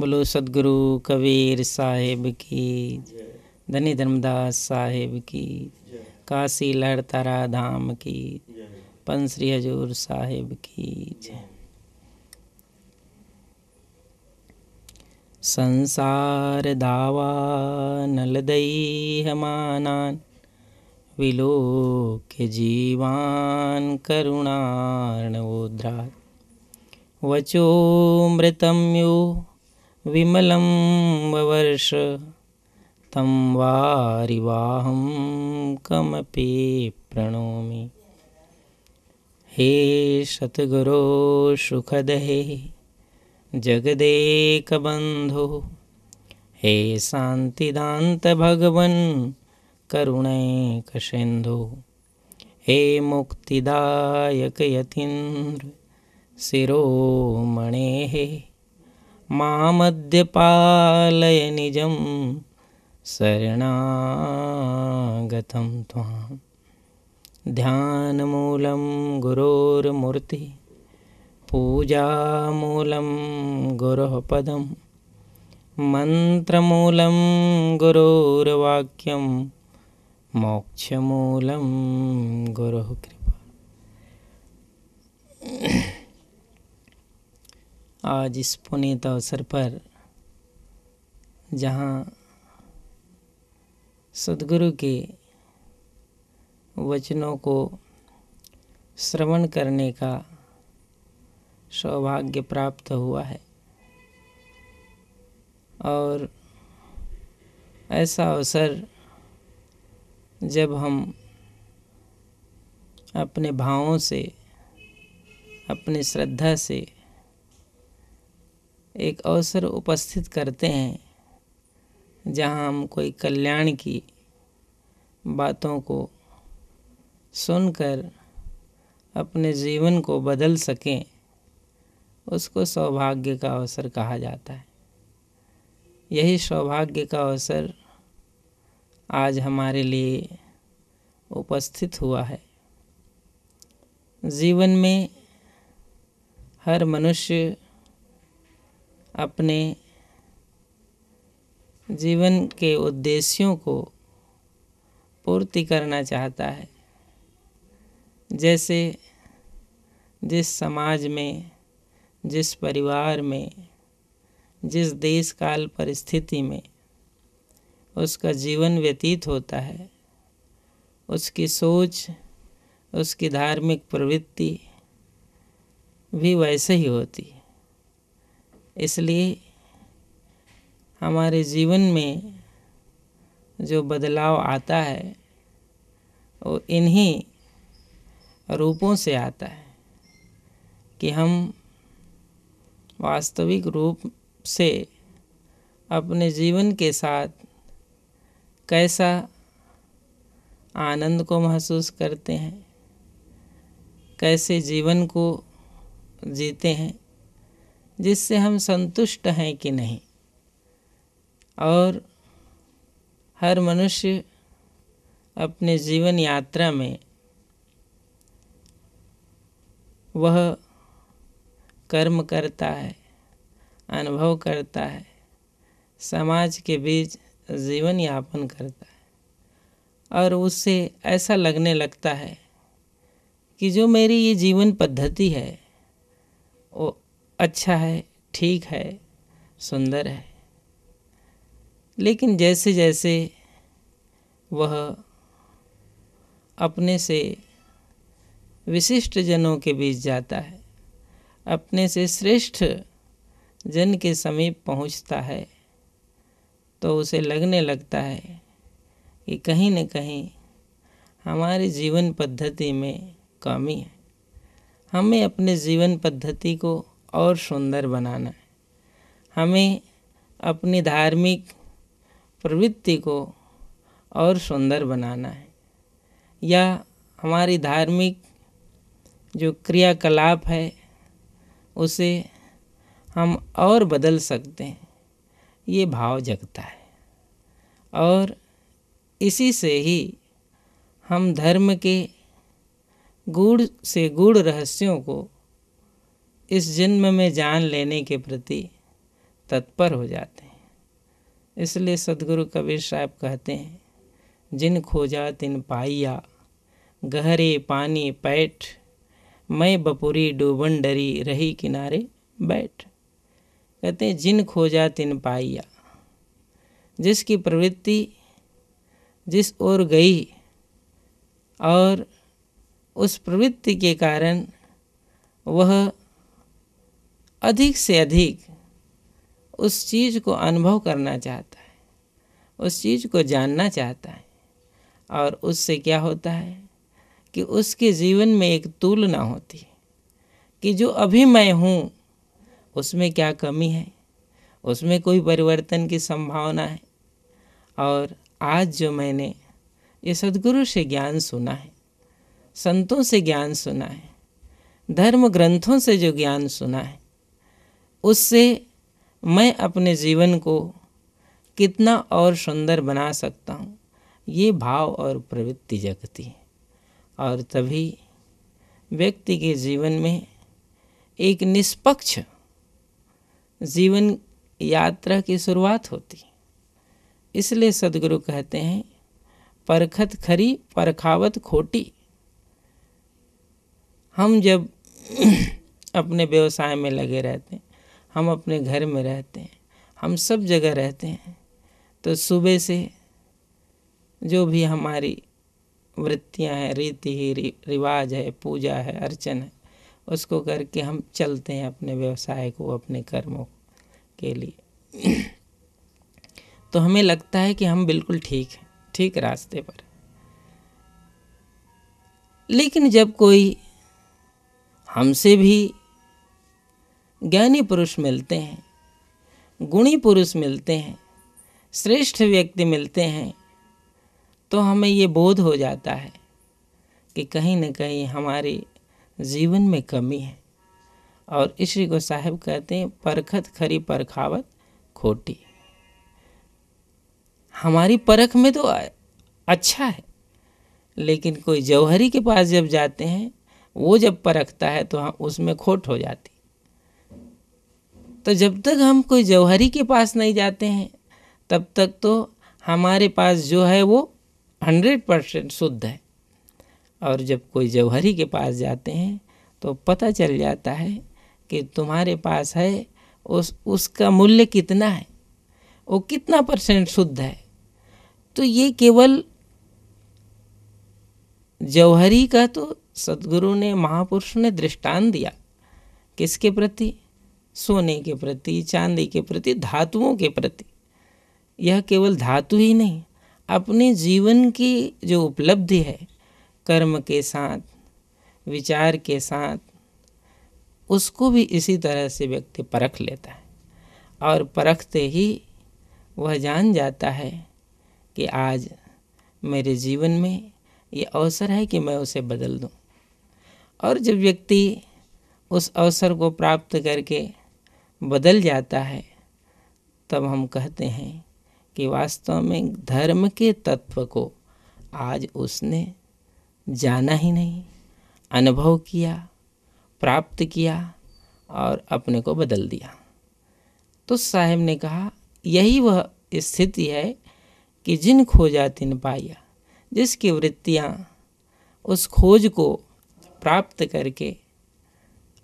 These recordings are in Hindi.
बोलो, सदगुरु कबीर साहेब की धनी धर्मदास साहेब की काशी लहर तारा धाम की पंसरी हजूर साहेब की संसार दावा नलदई हमानान विलोक्य जीवान करुणार्णवोद्रा वचोमृतं यो विमलं ववर्ष, तं वारिवाहं कमपि प्रणोमि। हे सतगुरो सुखदहे, जगदेकबन्धो, हे शान्तिदान्तभगवन् करुणैकसिन्धो, हे मुक्तिदायक यतीन्द्र शिरोमणेः मामद्यपालय निजं शरणागतं त्वां ध्यानमूलं गुरोर्मूर्ति पूजामूलं गुरोः पदं मन्त्रमूलं गुरोर्वाक्यं मोक्षमूलं गुरोः कृपा। आज इस पुनीत अवसर पर, जहाँ सदगुरु के वचनों को श्रवण करने का सौभाग्य प्राप्त हुआ है। और ऐसा अवसर जब हम अपने भावों से, अपनी श्रद्धा से एक अवसर उपस्थित करते हैं, जहाँ हम कोई कल्याण की बातों को सुनकर अपने जीवन को बदल सकें, उसको सौभाग्य का अवसर कहा जाता है। यही सौभाग्य का अवसर आज हमारे लिए उपस्थित हुआ है। जीवन में हर मनुष्य अपने जीवन के उद्देश्यों को पूर्ति करना चाहता है। जैसे जिस समाज में, जिस परिवार में, जिस देश काल परिस्थिति में उसका जीवन व्यतीत होता है, उसकी सोच, उसकी धार्मिक प्रवृत्ति भी वैसे ही होती है। इसलिए हमारे जीवन में जो बदलाव आता है, वो इन्हीं रूपों से आता है कि हम वास्तविक रूप से अपने जीवन के साथ कैसा आनंद को महसूस करते हैं, कैसे जीवन को जीते हैं। जिससे हम संतुष्ट हैं कि नहीं। और हर मनुष्य अपने जीवन यात्रा में वह कर्म करता है, अनुभव करता है, समाज के बीच जीवन यापन करता है। और उससे ऐसा लगने लगता है कि जो मेरी ये जीवन पद्धति है, वो अच्छा है, ठीक है, सुंदर है। लेकिन जैसे जैसे वह अपने से विशिष्ट जनों के बीच जाता है, अपने से श्रेष्ठ जन के समीप पहुँचता है तो उसे लगने लगता है कि कहीं न कहीं हमारे जीवन पद्धति में कमी है। हमें अपने जीवन पद्धति को और सुंदर बनाना। है हमें अपनी धार्मिक प्रवृत्ति को और सुंदर बनाना है। या हमारी धार्मिक जो क्रियाकलाप है, उसे हम और बदल सकते हैं। ये भाव जगता है। और इसी से ही हम धर्म के गूढ़ से गूढ़ रहस्यों को इस जन्म में जान लेने के प्रति तत्पर हो जाते हैं। इसलिए सदगुरु कबीर साहब कहते हैं, जिन खोजा तिन पाइया, गहरे पानी पैठ, मैं बपुरी डूबन डरी रही किनारे बैठ। कहते हैं, जिन खोजा तिन पाइया, जिसकी प्रवृत्ति, जिस ओर गई और उस प्रवृत्ति के कारण वह अधिक से अधिक उस चीज़ को अनुभव करना चाहता है, उस चीज़ को जानना चाहता है, और उससे क्या होता है कि उसके जीवन में एक तुलना होती है कि जो अभी मैं हूँ, उसमें क्या कमी है, उसमें कोई परिवर्तन की संभावना है, और आज जो मैंने ये सदगुरु से ज्ञान सुना है, संतों से ज्ञान सुना है, धर्म ग्रंथों से जो ज्ञान सुना है उससे मैं अपने जीवन को कितना और सुंदर बना सकता हूँ? ये भाव और प्रवृत्ति जगती है। और तभी व्यक्ति के जीवन में एक निष्पक्ष जीवन यात्रा की शुरुआत होती इसलिए सदगुरु कहते हैं, परखत खरी, परखावत खोटी। हम जब अपने व्यवसाय में लगे रहते हैं हम अपने घर में रहते हैं, हम सब जगह रहते हैं। तो सुबह से जो भी हमारी वृत्तियाँ हैं, रीति ही रिवाज है, पूजा है, अर्चन है, उसको करके हम चलते हैं अपने व्यवसाय को, अपने कर्मों के लिए। तो हमें लगता है कि हम बिल्कुल ठीक हैं, ठीक रास्ते पर। लेकिन जब कोई हमसे भी ज्ञानी पुरुष मिलते हैं, गुणी पुरुष मिलते हैं, श्रेष्ठ व्यक्ति मिलते हैं तो हमें ये बोध हो जाता है कि कहीं न कहीं हमारे जीवन में कमी है। और इसी को साहब कहते हैं, परखत खरी परखावत खोटी। हमारी परख में तो अच्छा है, लेकिन कोई जौहरी के पास जब जाते हैं, वो जब परखता है तो हम उसमें खोट हो जाती तो जब तक हम कोई जौहरी के पास नहीं जाते हैं, तब तक तो हमारे पास जो है वो हंड्रेड परसेंट शुद्ध है। और जब कोई जौहरी के पास जाते हैं तो पता चल जाता है कि तुम्हारे पास है, उस, उसका मूल्य कितना है, वो कितना परसेंट शुद्ध है। तो ये केवल जौहरी का तो सदगुरु ने, महापुरुष ने दृष्टांत दिया किसके प्रति? सोने के प्रति, चांदी के प्रति, धातुओं के प्रति। यह केवल धातु ही नहीं, अपने जीवन की जो उपलब्धि है, कर्म के साथ, विचार के साथ, उसको भी इसी तरह से व्यक्ति परख लेता है। और परखते ही वह जान जाता है कि आज मेरे जीवन में ये अवसर है कि मैं उसे बदल दूँ। और जब व्यक्ति उस अवसर को प्राप्त करके बदल जाता है, तब हम कहते हैं कि वास्तव में धर्म के तत्व को आज उसने जाना ही नहीं, अनुभव किया, प्राप्त किया और अपने को बदल दिया। तो साहेब ने कहा, यही वह स्थिति है कि जिन खोजा तिन पाया, जिसकी वृत्तियाँ उस खोज को प्राप्त करके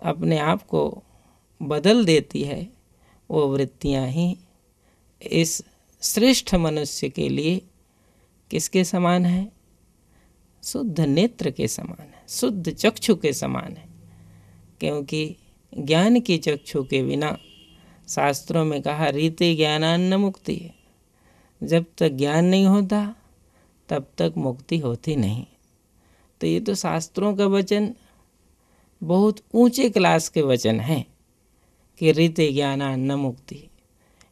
अपने आप को बदल देती है, वो वृत्तियाँ ही इस श्रेष्ठ मनुष्य के लिए किसके समान है? शुद्ध नेत्र के समान है, शुद्ध चक्षु के समान है, क्योंकि ज्ञान की चक्षु के बिना शास्त्रों में कहा, रीति ज्ञानान्न मुक्ति है। जब तक ज्ञान नहीं होता, तब तक मुक्ति होती नहीं। तो ये तो शास्त्रों का वचन, बहुत ऊँचे क्लास के वचन हैं। कि ज्ञान ज्ञानान्न मुक्ति।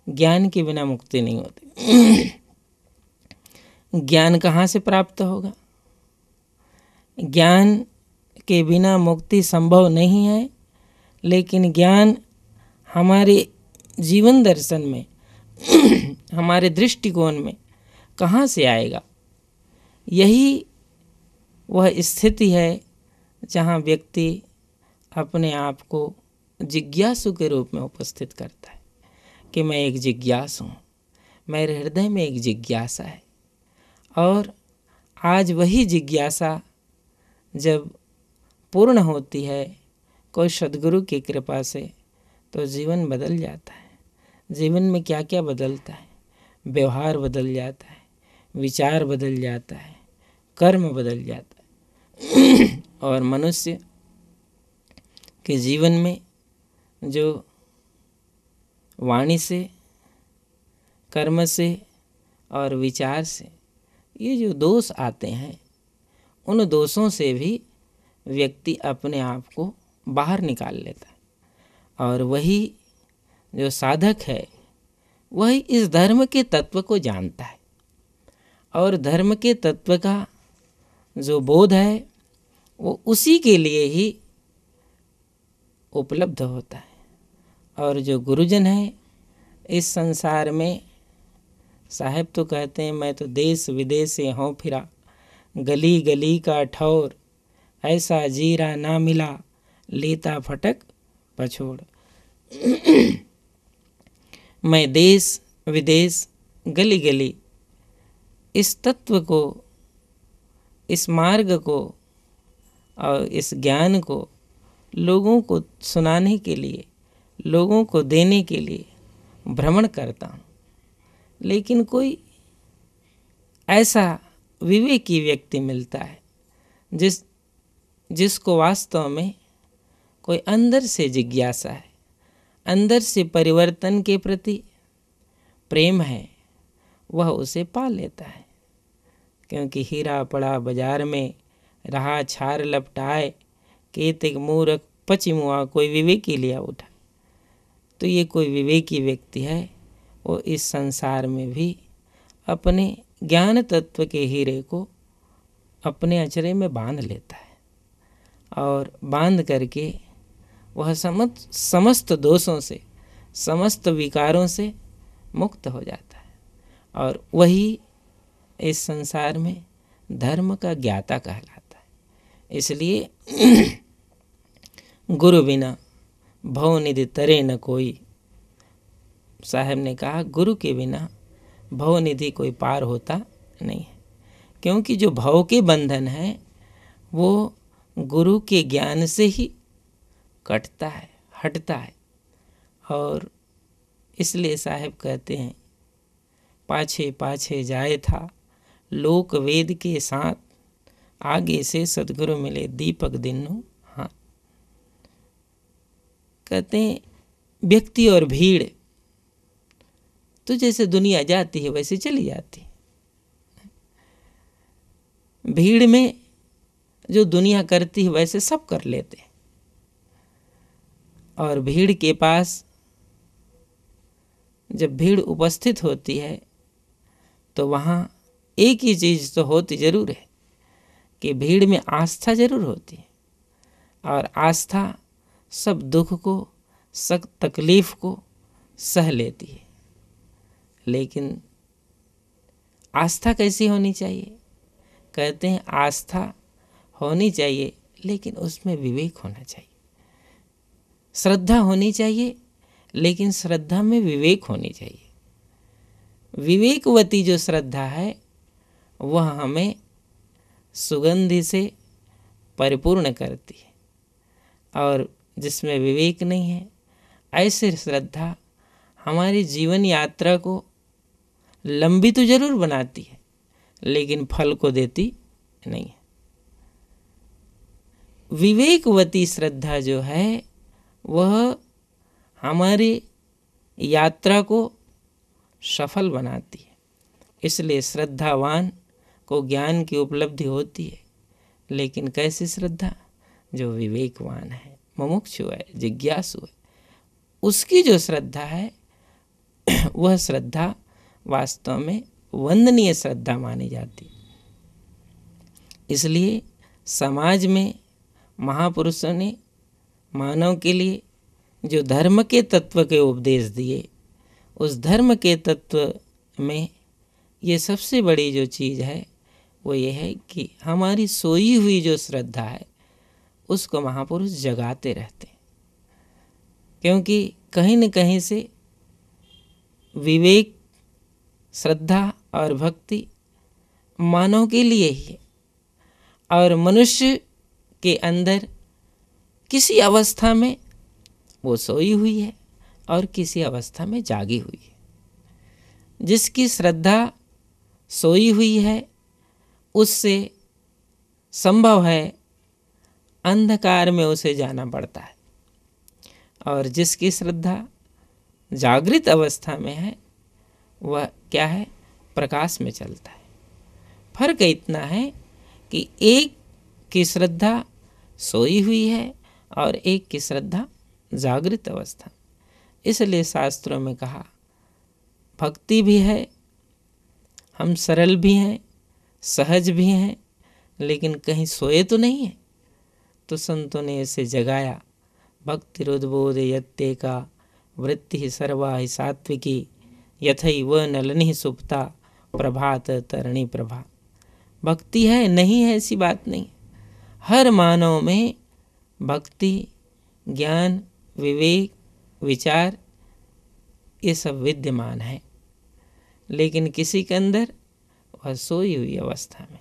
ज्ञान के बिना मुक्ति नहीं होती। ज्ञान कहाँ से प्राप्त होगा? ज्ञान के बिना मुक्ति संभव नहीं है, लेकिन ज्ञान हमारे जीवन दर्शन में, हमारे दृष्टिकोण में कहाँ से आएगा? यही वह स्थिति है जहाँ व्यक्ति अपने आप को जिज्ञासु के रूप में उपस्थित करता है कि मैं एक जिज्ञास हूँ। मेरे हृदय में एक जिज्ञासा है। और आज वही जिज्ञासा जब पूर्ण होती है, कोई सदगुरु की कृपा से तो जीवन बदल जाता है। जीवन में क्या क्या बदलता है? व्यवहार बदल जाता है, विचार बदल जाता है, कर्म बदल जाता है। और मनुष्य के जीवन में जो वाणी से, कर्म से और विचार से, ये जो दोष आते हैं, उन दोषों से भी व्यक्ति अपने आप को बाहर निकाल लेता है। और वही जो साधक है, वही इस धर्म के तत्व को जानता है। और धर्म के तत्व का जो बोध है, वो उसी के लिए ही उपलब्ध होता है। और जो गुरुजन है, इस संसार में साहेब तो कहते हैं, मैं तो देश विदेश से हों फिरा। गली गली का ठौर, ऐसा जीरा ना मिला। लेता फटक पछोड़ मैं देश विदेश, गली गली, इस तत्व को, इस मार्ग को और इस ज्ञान को लोगों को सुनाने के लिए लोगों को देने के लिए भ्रमण करता हूँ। लेकिन कोई ऐसा विवेकी व्यक्ति मिलता है, जिस, जिसको वास्तव में कोई अंदर से जिज्ञासा है, अंदर से परिवर्तन के प्रति प्रेम है, वह उसे पा लेता है। क्योंकि हीरा पड़ा बाज़ार में रहा, छार लपटाए, केतिक मूर्ख पचिमुआ कोई विवेकी लिया उठा। तो ये कोई विवेकी व्यक्ति है, वो इस संसार में भी अपने ज्ञान तत्व के हीरे को अपने अचरे में बाँध लेता है और बाँध करके वह समस्त समस्त दोषों से, समस्त विकारों से मुक्त हो जाता है और वही इस संसार में धर्म का ज्ञाता कहलाता है। इसलिए गुरु बिना भवनिधि तरे न कोई। साहब ने कहा, गुरु के बिना भवनिधि कोई पार होता नहीं है। क्योंकि जो भव के बंधन है, वो गुरु के ज्ञान से ही कटता है, हटता है। और इसलिए साहब कहते हैं, पाछे पाछे जाए था, लोक वेद के साथ आगे से सदगुरु मिले दीपक दिन्नु। हाँ कहते हैं, व्यक्ति और भीड़। तो जैसे दुनिया जाती है, वैसे चली जाती है। भीड़ में जो दुनिया करती है, वैसे सब कर लेते हैं। और भीड़ के पास जब भीड़ उपस्थित होती है तो वहाँ एक ही चीज़ तो होती ज़रूर है कि भीड़ में आस्था ज़रूर होती है। और आस्था सब दुख को, सब तकलीफ़ को सह लेती है। लेकिन आस्था कैसी होनी चाहिए? कहते हैं आस्था होनी चाहिए, लेकिन उसमें विवेक होना चाहिए। श्रद्धा होनी चाहिए, लेकिन श्रद्धा में विवेक होनी चाहिए। विवेकवती जो श्रद्धा है, वह हमें सुगंधि से परिपूर्ण करती है। और जिसमें विवेक नहीं है। ऐसे श्रद्धा हमारी जीवन यात्रा को लंबी तो ज़रूर बनाती है, लेकिन फल को देती नहीं है। विवेकवती श्रद्धा जो है, वह हमारी यात्रा को सफल बनाती है। इसलिए श्रद्धावान को ज्ञान की उपलब्धि होती है, लेकिन कैसी श्रद्धा? जो विवेकवान है। मुमुक्षु है, जिज्ञासु है। उसकी जो श्रद्धा है, वह श्रद्धा वास्तव में वंदनीय श्रद्धा मानी जाती। इसलिए समाज में महापुरुषों ने मानव के लिए जो धर्म के तत्व के उपदेश दिए, उस धर्म के तत्व में ये सबसे बड़ी जो चीज़ है, वो ये है कि हमारी सोई हुई जो श्रद्धा है उसको महापुरुष जगाते रहते हैं। क्योंकि कहीं न कहीं से विवेक, श्रद्धा और भक्ति मानव के लिए ही है। और मनुष्य के अंदर किसी अवस्था में वो सोई हुई है और किसी अवस्था में जागी हुई है। जिसकी श्रद्धा सोई हुई है, उससे संभव है अंधकार में उसे जाना पड़ता है। और जिसकी श्रद्धा जागृत अवस्था में है, वह क्या है? प्रकाश में चलता है। फ़र्क इतना है कि एक की श्रद्धा सोई हुई है और एक की श्रद्धा जागृत अवस्था। इसलिए शास्त्रों में कहा, भक्ति भी है, हम सरल भी हैं, सहज भी हैं, लेकिन कहीं सोए तो नहीं है। तो संतों ने इसे जगाया। भक्ति रुद्बोध यत्ते का वृत्ति ही सर्वा ही सात्विकी यथई व नलनी सुप्ता, प्रभात तरणी प्रभा। भक्ति है, नहीं है ऐसी बात नहीं। हर मानव में भक्ति, ज्ञान, विवेक, विचार, ये सब विद्यमान है। लेकिन किसी के अंदर वह सोई हुई अवस्था में।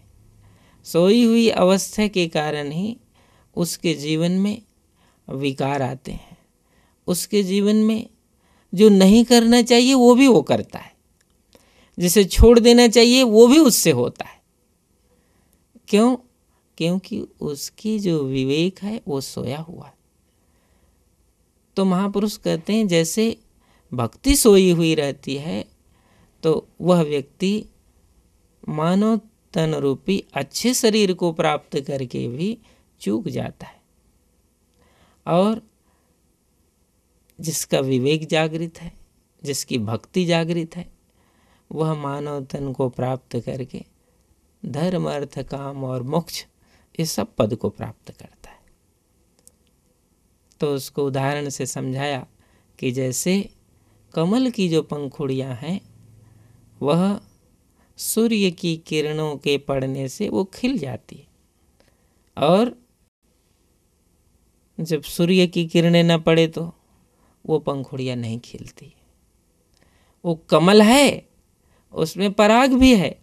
सोई हुई अवस्था के कारण ही उसके जीवन में विकार आते हैं। उसके जीवन में जो नहीं करना चाहिए, वो भी वो करता है। जिसे छोड़ देना चाहिए, वो भी उससे होता है। क्यों? क्योंकि उसकी जो विवेक है, वो सोया हुआ है। तो महापुरुष कहते हैं, जैसे भक्ति सोई हुई रहती है तो वह व्यक्ति मानव तन रूपी अच्छे शरीर को प्राप्त करके भी चूक जाता है। और जिसका विवेक जागृत है, जिसकी भक्ति जागृत है, वह मानव तन को प्राप्त करके धर्म, अर्थ, काम और मोक्ष, इस सब पद को प्राप्त करता है। तो उसको उदाहरण से समझाया कि जैसे कमल की जो पंखुड़ियाँ हैं, वह सूर्य की किरणों के पड़ने से वो खिल जाती है। और जब सूर्य की किरणें न पड़े तो वो पंखुड़ियाँ नहीं खिलती। वो कमल है, उसमें पराग भी है,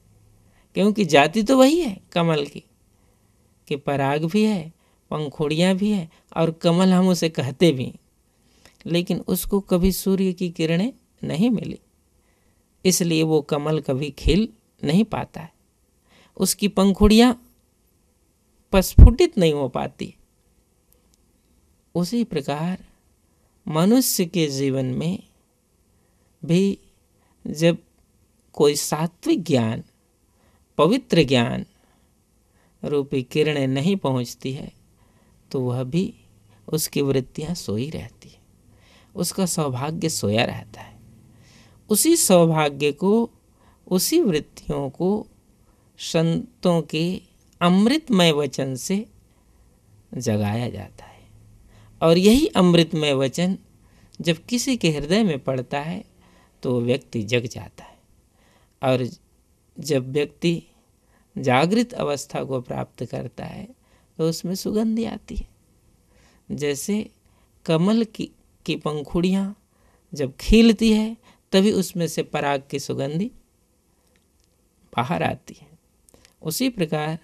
क्योंकि जाति तो वही है कमल की, कि पराग भी है, पंखुड़ियाँ भी है, और कमल हम उसे कहते भी लेकिन उसको कभी सूर्य की किरणें नहीं मिली। इसलिए वो कमल कभी खिल नहीं पाता है। उसकी पंखुड़ियाँ प्रस्फुटित नहीं हो पाती। उसी प्रकार मनुष्य के जीवन में भी जब कोई सात्विक ज्ञान, पवित्र ज्ञान रूपी किरणें नहीं पहुँचती है तो वह भी उसकी वृत्तियाँ सोई रहती है। उसका सौभाग्य सोया रहता है। उसी सौभाग्य को, उसी वृत्तियों को, संतों के अमृतमय वचन से जगाया जाता है। और यही अमृतमय वचन जब किसी के हृदय में पड़ता है तो व्यक्ति जग जाता है। और जब व्यक्ति जागृत अवस्था को प्राप्त करता है तो उसमें सुगंधी आती है। जैसे कमल की की पंखुड़ियाँ जब खिलती है, तभी उसमें से पराग की सुगंधी बाहर आती है। उसी प्रकार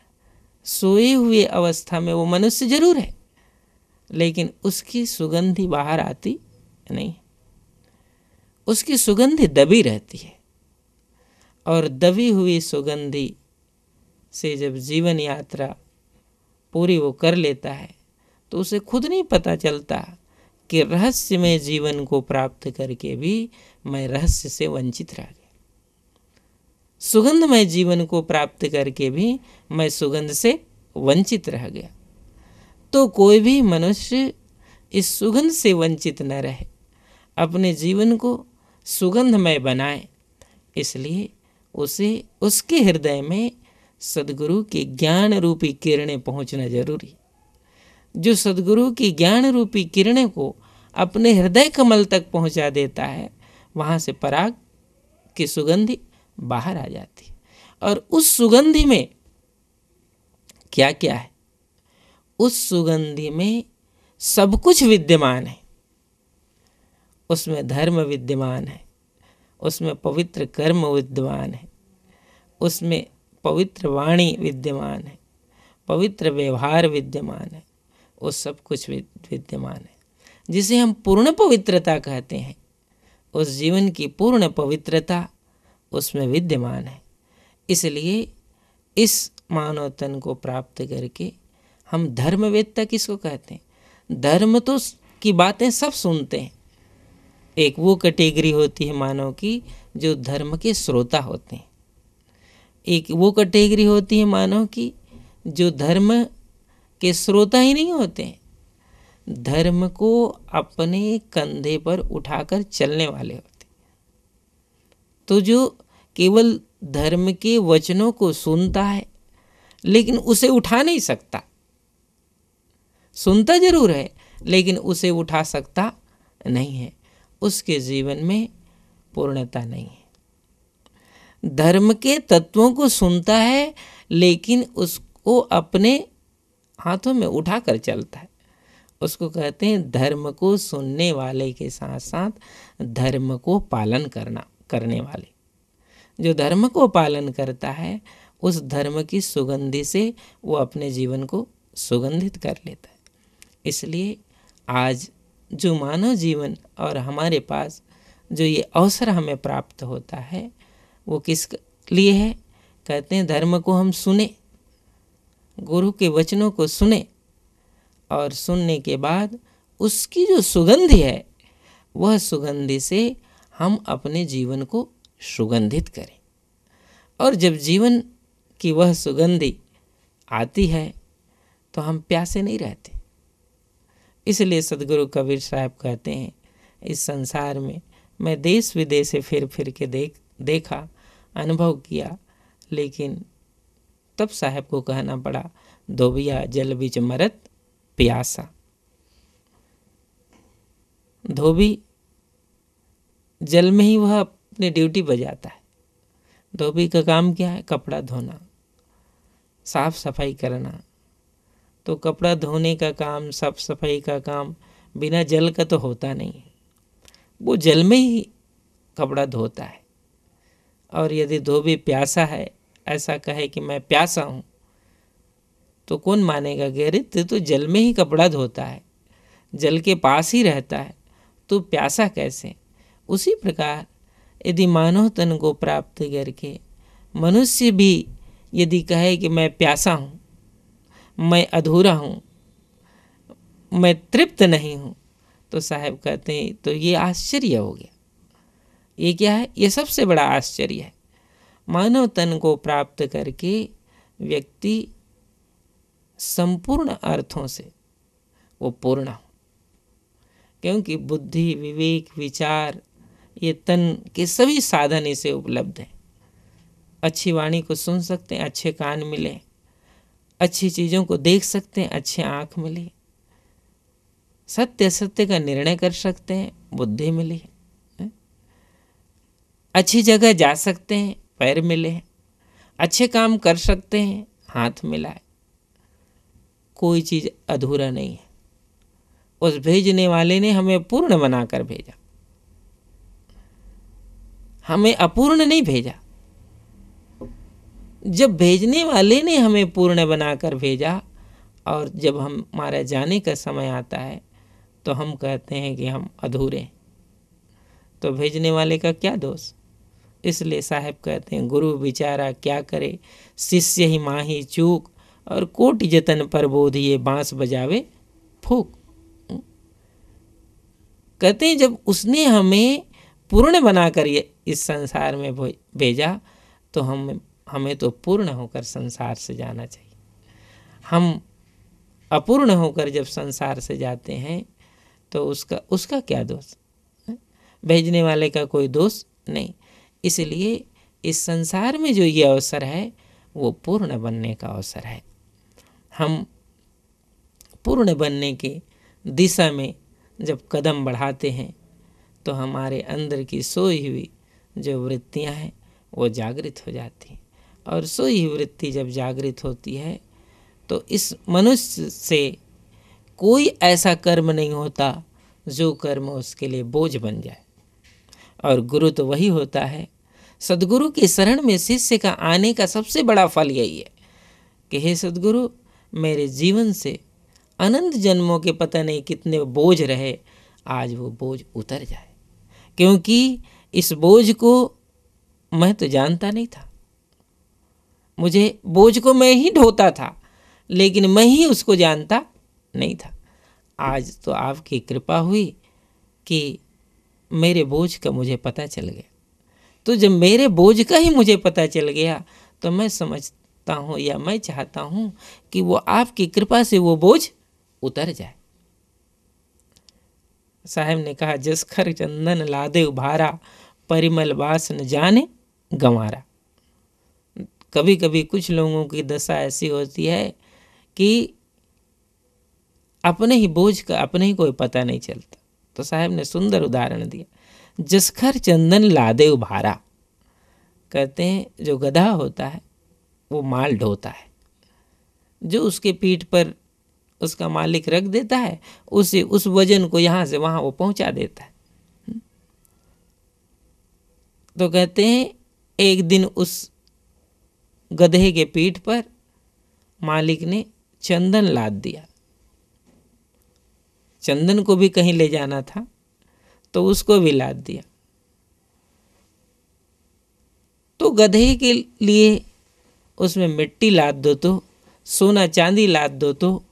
सोए हुए अवस्था में वो मनुष्य ज़रूर है। लेकिन उसकी सुगंधी बाहर आती नहीं। उसकी सुगंधी दबी रहती है। और दबी हुई सुगंधी से जब जीवन यात्रा पूरी वो कर लेता है तो उसे खुद नहीं पता चलता कि रहस्य में जीवन को प्राप्त करके भी मैं रहस्य से वंचित रह गया। सुगंधमय जीवन को प्राप्त करके भी मैं सुगंध से वंचित रह गया। तो कोई भी मनुष्य इस सुगंध से वंचित न रहे। अपने जीवन को सुगंधमय बनाए। इसलिए उसे उसके हृदय में सदगुरु की ज्ञान रूपी किरणें पहुँचना ज़रूरी। जो सदगुरु की ज्ञान रूपी किरणें को अपने हृदय कमल तक पहुँचा देता है, वहाँ से पराग की सुगंधि बाहर आ जाती। है और उस सुगंधि में क्या क्या है? उस सुगंधि में सब कुछ विद्यमान है। उसमें धर्म विद्यमान है। उसमें पवित्र कर्म विद्यमान है। उसमें पवित्र वाणी विद्यमान है। पवित्र व्यवहार विद्यमान है। वो सब कुछ विद्यमान है। जिसे हम पूर्ण पवित्रता कहते हैं, उस जीवन की पूर्ण पवित्रता उसमें विद्यमान है। इसलिए इस मानव तन को प्राप्त करके हम धर्मवेत्ता किसको कहते हैं। धर्म तो की बातें सब सुनते हैं। एक वो कैटेगरी होती है मानव की जो धर्म के श्रोता होते हैं। एक वो कैटेगरी होती है मानव की जो धर्म के श्रोता ही नहीं होते हैं। धर्म को अपने कंधे पर उठाकर चलने वाले होते तो जो केवल धर्म के वचनों को सुनता है, लेकिन उसे उठा नहीं सकता। सुनता ज़रूर है, लेकिन उसे उठा सकता नहीं है। उसके जीवन में पूर्णता नहीं है। धर्म के तत्वों को सुनता है, लेकिन उसको अपने हाथों में उठा कर चलता है। उसको कहते हैं, धर्म को सुनने वाले के साथ साथ धर्म को पालन करना, करने वाले। जो धर्म को पालन करता है, उस धर्म की सुगंधि से वो अपने जीवन को सुगंधित कर लेता है। इसलिए आज जो मानव जीवन और हमारे पास जो ये अवसर हमें प्राप्त होता है, वो किस लिए है? कहते हैं, धर्म को हम सुने, गुरु के वचनों को सुने और सुनने के बाद उसकी जो सुगंधि है, वह सुगंधि से हम अपने जीवन को सुगंधित करें। और जब जीवन की वह सुगंधि आती है तो हम प्यासे नहीं रहते। इसलिए सदगुरु कबीर साहब कहते हैं, इस संसार में मैं देश विदेश से फिर फिर के देख, देखा, अनुभव किया, लेकिन तब साहब को कहना पड़ा, धोबिया जल बीच मरत प्यासा। धोबी जल में ही वह अपनी ड्यूटी बजाता है। धोबी का काम क्या है? कपड़ा धोना, साफ़ सफ़ाई करना तो कपड़ा धोने का काम साफ़ सफ़ाई का काम बिना जल का तो होता नहीं। वो जल में ही कपड़ा धोता है। और यदि धोबी प्यासा है, ऐसा कहे कि मैं प्यासा हूँ तो कौन मानेगा, अरे तो जल में ही कपड़ा धोता है, जल के पास ही रहता है तो प्यासा कैसे? उसी प्रकार यदि मानव तन को प्राप्त करके मनुष्य भी यदि कहे कि मैं प्यासा हूँ मैं अधूरा हूँ, मैं तृप्त नहीं हूँ। तो साहब कहते हैं तो ये आश्चर्य हो गया। ये क्या है? ये सबसे बड़ा आश्चर्य है। मानव तन को प्राप्त करके व्यक्ति संपूर्ण अर्थों से वो पूर्ण हो। क्योंकि बुद्धि, विवेक, विचार, ये तन के सभी साधन इसे उपलब्ध हैं। अच्छी वाणी को सुन सकते हैं, अच्छे कान मिले अच्छी चीज़ों को देख सकते हैं, अच्छे आँख मिली। सत्य सत्य का निर्णय कर सकते हैं, बुद्धि मिली। अच्छी जगह जा सकते हैं, पैर मिले। अच्छे काम कर सकते हैं, हाथ मिला है। कोई चीज़ अधूरा नहीं है। उस भेजने वाले ने हमें पूर्ण बनाकर भेजा। हमें अपूर्ण नहीं भेजा। जब भेजने वाले ने हमें पूर्ण बनाकर भेजा और जब हम हमारा जाने का समय आता है तो हम कहते हैं कि हम अधूरे तो भेजने वाले का क्या दोष? इसलिए साहब कहते हैं, गुरु बिचारा क्या करे? शिष्य ही माही चूक और कोट जतन पर बोध ये बाँस बजावे फूक। कहते हैं, जब उसने हमें पूर्ण बनाकर ये इस संसार में भेजा तो हम हमें तो पूर्ण होकर संसार से जाना चाहिए। हम अपूर्ण होकर जब संसार से जाते हैं तो उसका उसका क्या दोष? भेजने वाले का कोई दोष नहीं। इसलिए इस संसार में जो ये अवसर है, वो पूर्ण बनने का अवसर है। हम पूर्ण बनने की दिशा में जब कदम बढ़ाते हैं तो हमारे अंदर की सोई हुई जो वृत्तियाँ हैं, वो जागृत हो जाती हैं। और सोई वृत्ति जब जागृत होती है तो इस मनुष्य से कोई ऐसा कर्म नहीं होता जो कर्म उसके लिए बोझ बन जाए। और गुरु तो वही होता है। सदगुरु के शरण में शिष्य का आने का सबसे बड़ा फल यही है कि हे सदगुरु, मेरे जीवन से अनंत जन्मों के पता नहीं कितने बोझ रहे, आज वो बोझ उतर जाए। क्योंकि इस बोझ को मैं तो जानता नहीं था। मुझे बोझ को मैं ही ढोता था, लेकिन मैं ही उसको जानता नहीं था। आज तो आपकी कृपा हुई कि मेरे बोझ का मुझे पता चल गया। तो जब मेरे बोझ का ही मुझे पता चल गया तो मैं समझता हूँ या मैं चाहता हूँ कि वो आपकी कृपा से वो बोझ उतर जाए। साहब ने कहा जसखर चंदन लादे उभारा, परिमल बास न जाने गंवारा। कभी कभी कुछ लोगों की दशा ऐसी होती है कि अपने ही बोझ का, अपने ही कोई पता नहीं चलता। तो साहब ने सुंदर उदाहरण दिया। जसखर चंदन लादे उभारा। कहते हैं, जो गधा होता है, वो माल ढोता है। जो उसके पीठ पर उसका मालिक रख देता है, उसे, उस वज़न को यहाँ से वहाँ वो पहुँचा देता है। तो कहते हैं, एक दिन उस गधे के पीठ पर मालिक ने चंदन लाद दिया। चंदन को भी कहीं ले जाना था तो उसको भी लाद दिया। तो गधे के लिए उसमें मिट्टी लाद दो तो सोना चांदी लाद दो तो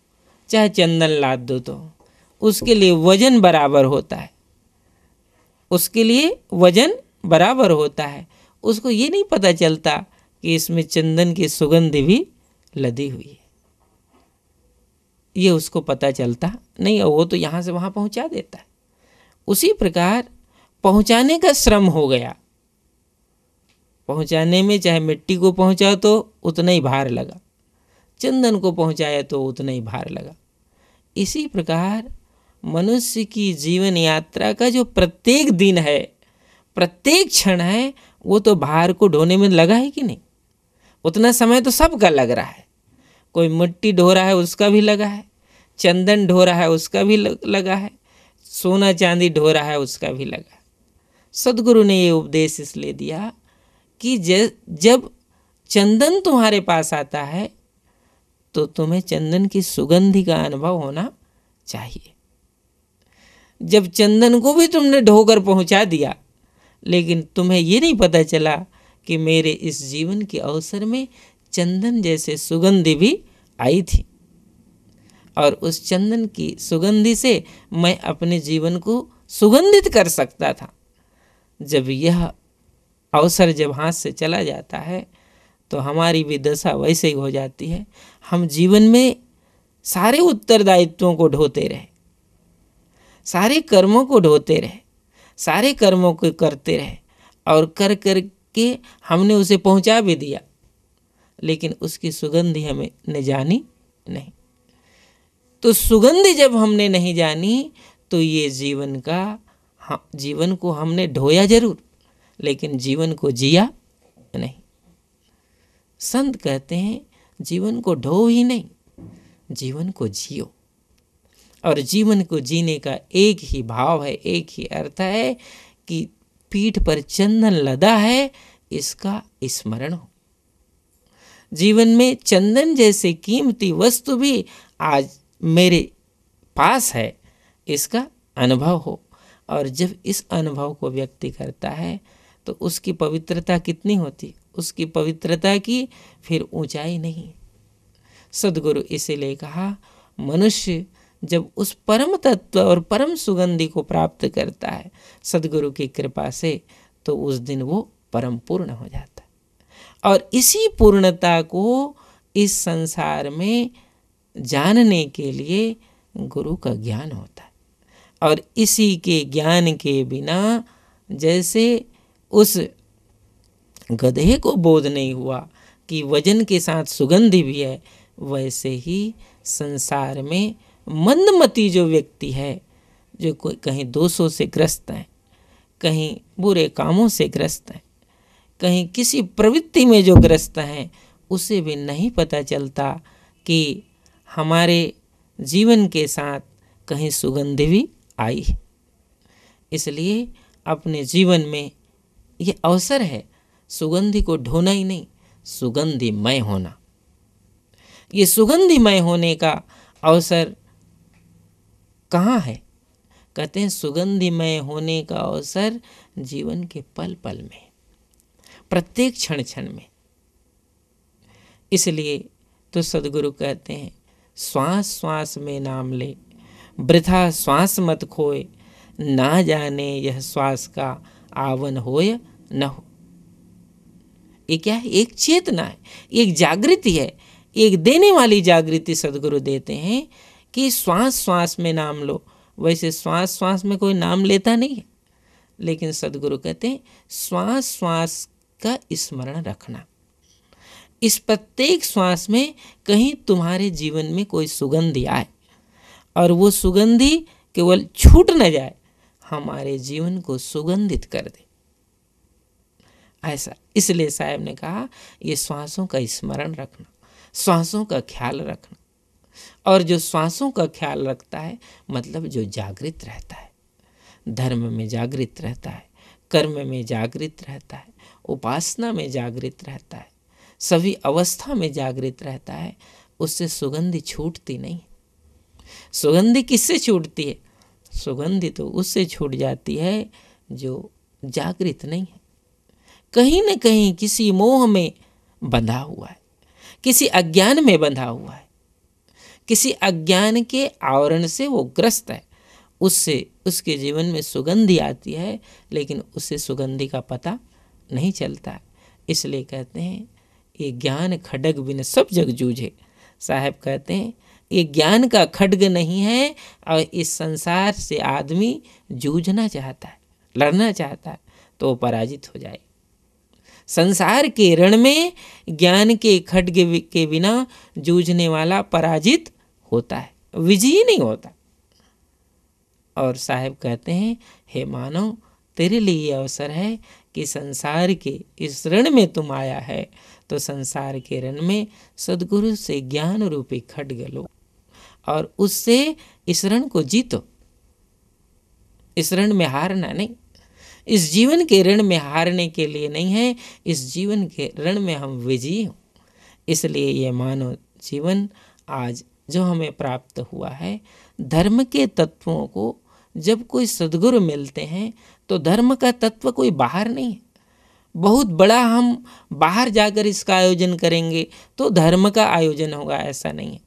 चाहे चंदन लाद दो तो उसके लिए वज़न बराबर होता है। उसके लिए वज़न बराबर होता है। उसको ये नहीं पता चलता कि इसमें चंदन की सुगंध भी लदी हुई है। ये उसको पता चलता, नहीं, वो तो यहाँ से वहाँ पहुँचा देता है। उसी प्रकार पहुँचाने का श्रम हो गया। पहुँचाने में चाहे मिट्टी को पहुँचा तो उतना ही भार लगा। चंदन को पहुँचाया तो उतना ही भार लगा। इसी प्रकार मनुष्य की जीवन यात्रा का जो प्रत्येक दिन है, प्रत्येक क्षण है, वो तो भार को ढोने में लगा है कि नहीं? उतना समय तो सबका लग रहा है। कोई मिट्टी ढो रहा है, उसका भी लगा है। चंदन ढो रहा है, उसका भी लगा है। सोना चांदी ढो रहा है, उसका भी लगा सदगुरु ने ये उपदेश इसलिए दिया कि जब चंदन तुम्हारे पास आता है तो तुम्हें चंदन की सुगंधि का अनुभव होना चाहिए। जब चंदन को भी तुमने ढोकर पहुँचा दिया, लेकिन तुम्हें ये नहीं पता चला कि मेरे इस जीवन के अवसर में चंदन जैसे सुगंधि भी आई थी। और उस चंदन की सुगंधि से मैं अपने जीवन को सुगंधित कर सकता था। जब यह अवसर जब हाथ से चला जाता है तो हमारी भी दशा वैसे ही हो जाती है। हम जीवन में सारे उत्तरदायित्वों को ढोते रहे, सारे कर्मों को ढोते रहे, सारे कर्मों को करते रहे और कर कर के हमने उसे पहुँचा भी दिया, लेकिन उसकी सुगंधि हमें न जानी नहीं। तो सुगंध जब हमने नहीं जानी तो ये जीवन का जीवन को हमने ढोया ज़रूर, लेकिन जीवन को जिया नहीं। संत कहते हैं, जीवन को ढो ही नहीं, जीवन को जियो। और जीवन को जीने का एक ही भाव है, एक ही अर्थ है कि पीठ पर चंदन लदा है, इसका स्मरण हो। जीवन में चंदन जैसे कीमती वस्तु भी आज मेरे पास है, इसका अनुभव हो। और जब इस अनुभव को व्यक्ति करता है तो उसकी पवित्रता कितनी होती? उसकी पवित्रता की फिर ऊंचाई नहीं। सदगुरु इसीलिए कहा, मनुष्य जब उस परम तत्व और परम सुगंधि को प्राप्त करता है सदगुरु की कृपा से तो उस दिन वो परम पूर्ण हो जाता है। और इसी पूर्णता को इस संसार में जानने के लिए गुरु का ज्ञान होता है। और इसी के ज्ञान के बिना जैसे उस गधे को बोध नहीं हुआ कि वज़न के साथ सुगंधि भी है, वैसे ही संसार में मंदमती जो व्यक्ति है, जो कोई कहीं दोषों से ग्रस्त है, कहीं बुरे कामों से ग्रस्त है, कहीं किसी प्रवृत्ति में जो ग्रस्त हैं, उसे भी नहीं पता चलता कि हमारे जीवन के साथ कहीं सुगंध भी आई है। इसलिए अपने जीवन में ये अवसर है, सुगंधि को ढोना ही नहीं, सुगंधिमय होना। ये सुगंधिमय होने का अवसर कहाँ है? कहते हैं, सुगंधिमय होने का अवसर जीवन के पल पल में, प्रत्येक क्षण क्षण में। इसलिए तो सदगुरु कहते हैं, श्वास श्वास में नाम ले, वृथा श्वास मत खोए, ना जाने यह श्वास का आवन होय न हो। ये क्या है? एक चेतना है, एक जागृति है, एक देने वाली जागृति सदगुरु देते हैं कि श्वास श्वास में नाम लो। वैसे श्वास श्वास में कोई नाम लेता नहीं है। लेकिन सदगुरु कहते हैं, श्वास श्वास का स्मरण रखना। इस प्रत्येक श्वास में कहीं तुम्हारे जीवन में कोई सुगंधि आए और वो सुगंधि केवल छूट न जाए, हमारे जीवन को सुगंधित कर दे। ऐसा, इसलिए साहब ने कहा, ये श्वासों का स्मरण रखना, श्वासों का ख्याल रखना। और जो श्वासों का ख्याल रखता है मतलब जो जागृत रहता है। धर्म में जागृत रहता है, कर्म में जागृत रहता है, उपासना में जागृत रहता है, सभी अवस्था में जागृत रहता है, उससे सुगंधि छूटती नहीं। सुगंधि किससे छूटती है? सुगंधि तो उससे छूट जाती है जो जागृत नहीं है। कहीं न कहीं किसी मोह में बंधा हुआ है, किसी अज्ञान में बंधा हुआ है। किसी अज्ञान के आवरण से वो ग्रस्त है। उससे, उसके जीवन में सुगंधि आती है, लेकिन उससे सुगंधि का पता नहीं चलता। इसलिए कहते हैं, ये ज्ञान खडग बिन सब जग जूझे। साहब कहते हैं, ये ज्ञान का खड्ग नहीं है और इस संसार से आदमी जूझना चाहता है, लड़ना चाहता है तो वो पराजित हो जाए। संसार के रण में ज्ञान के खड्ग के बिना जूझने वाला पराजित होता है, विजयी नहीं होता। और साहेब कहते हैं, हे मानव, तेरे लिए अवसर है कि संसार के इस रण में तुम आया है। तो संसार के रण में सदगुरु से ज्ञान रूपी खड्ग लो और उससे इस रण को जीतो। इस रण में हारना नहीं, इस जीवन के ऋण में हारने के लिए नहीं है, इस जीवन के ऋण में हम विजयी हों। इसलिए ये मानव जीवन आज जो हमें प्राप्त हुआ है। धर्म के तत्वों को जब कोई सदगुरु मिलते हैं तो धर्म का तत्व कोई बाहर नहीं है। बहुत बड़ा हम बाहर जाकर इसका आयोजन करेंगे तो धर्म का आयोजन होगा, ऐसा नहीं है।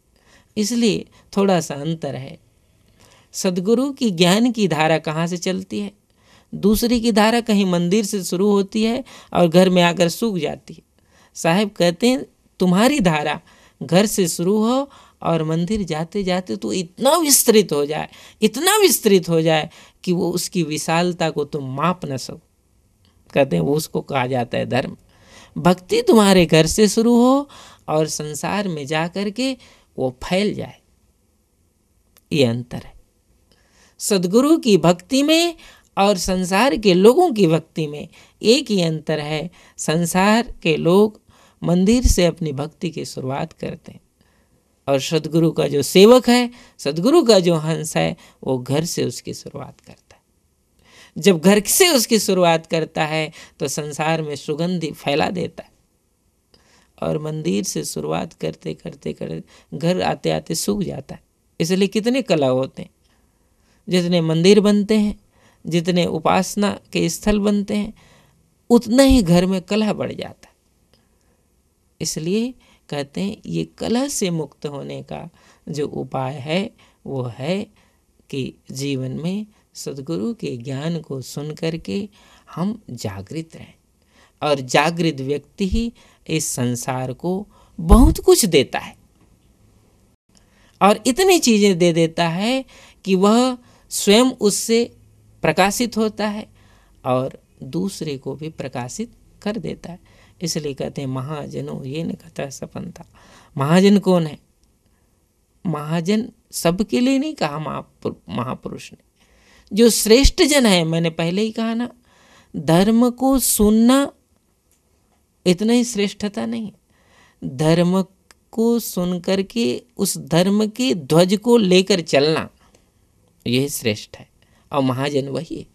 इसलिए थोड़ा सा अंतर है। सदगुरु की ज्ञान की धारा कहाँ से चलती है? दूसरी की धारा कहीं मंदिर से शुरू होती है और घर में आकर सूख जाती है। साहेब कहते हैं, तुम्हारी धारा घर से शुरू हो और मंदिर जाते जाते तो इतना विस्तृत हो जाए, इतना विस्तृत हो जाए कि वो उसकी विशालता को तुम माप न सको। कहते हैं, वो उसको कहा जाता है धर्म। भक्ति तुम्हारे घर से शुरू हो और संसार में जा कर के वो फैल जाए। ये अंतर है। सदगुरु की भक्ति में और संसार के लोगों की भक्ति में एक ही अंतर है। संसार के लोग मंदिर से अपनी भक्ति की शुरुआत करते हैं। और सदगुरु का जो सेवक है, सदगुरु का जो हंस है, वो घर से उसकी शुरुआत करता है। जब घर से उसकी शुरुआत करता है तो संसार में सुगंधि फैला देता है। और मंदिर से शुरुआत करते करते करते घर आते आते सूख जाता है। इसलिए कितने कला होते हैं। जितने मंदिर बनते हैं, जितने उपासना के स्थल बनते हैं, उतना ही घर में कला बढ़ जाता है। इसलिए कहते हैं, ये कलह से मुक्त होने का जो उपाय है, वो है कि जीवन में सदगुरु के ज्ञान को सुन करके हम जागृत रहें। और जागृत व्यक्ति ही इस संसार को बहुत कुछ देता है। और इतनी चीज़ें दे देता है कि वह स्वयं उससे प्रकाशित होता है और दूसरे को भी प्रकाशित कर देता है। इसलिए कहते हैं, महाजनों, ये न कहता सपन था महाजन कौन है? महाजन सबके लिए नहीं कहा महापुरुष ने। जो श्रेष्ठ जन है, मैंने पहले ही कहा ना, धर्म को सुनना इतना ही श्रेष्ठता नहीं धर्म को सुन करके, उस धर्म के ध्वज को लेकर चलना, यह श्रेष्ठ है। और महाजन वही है।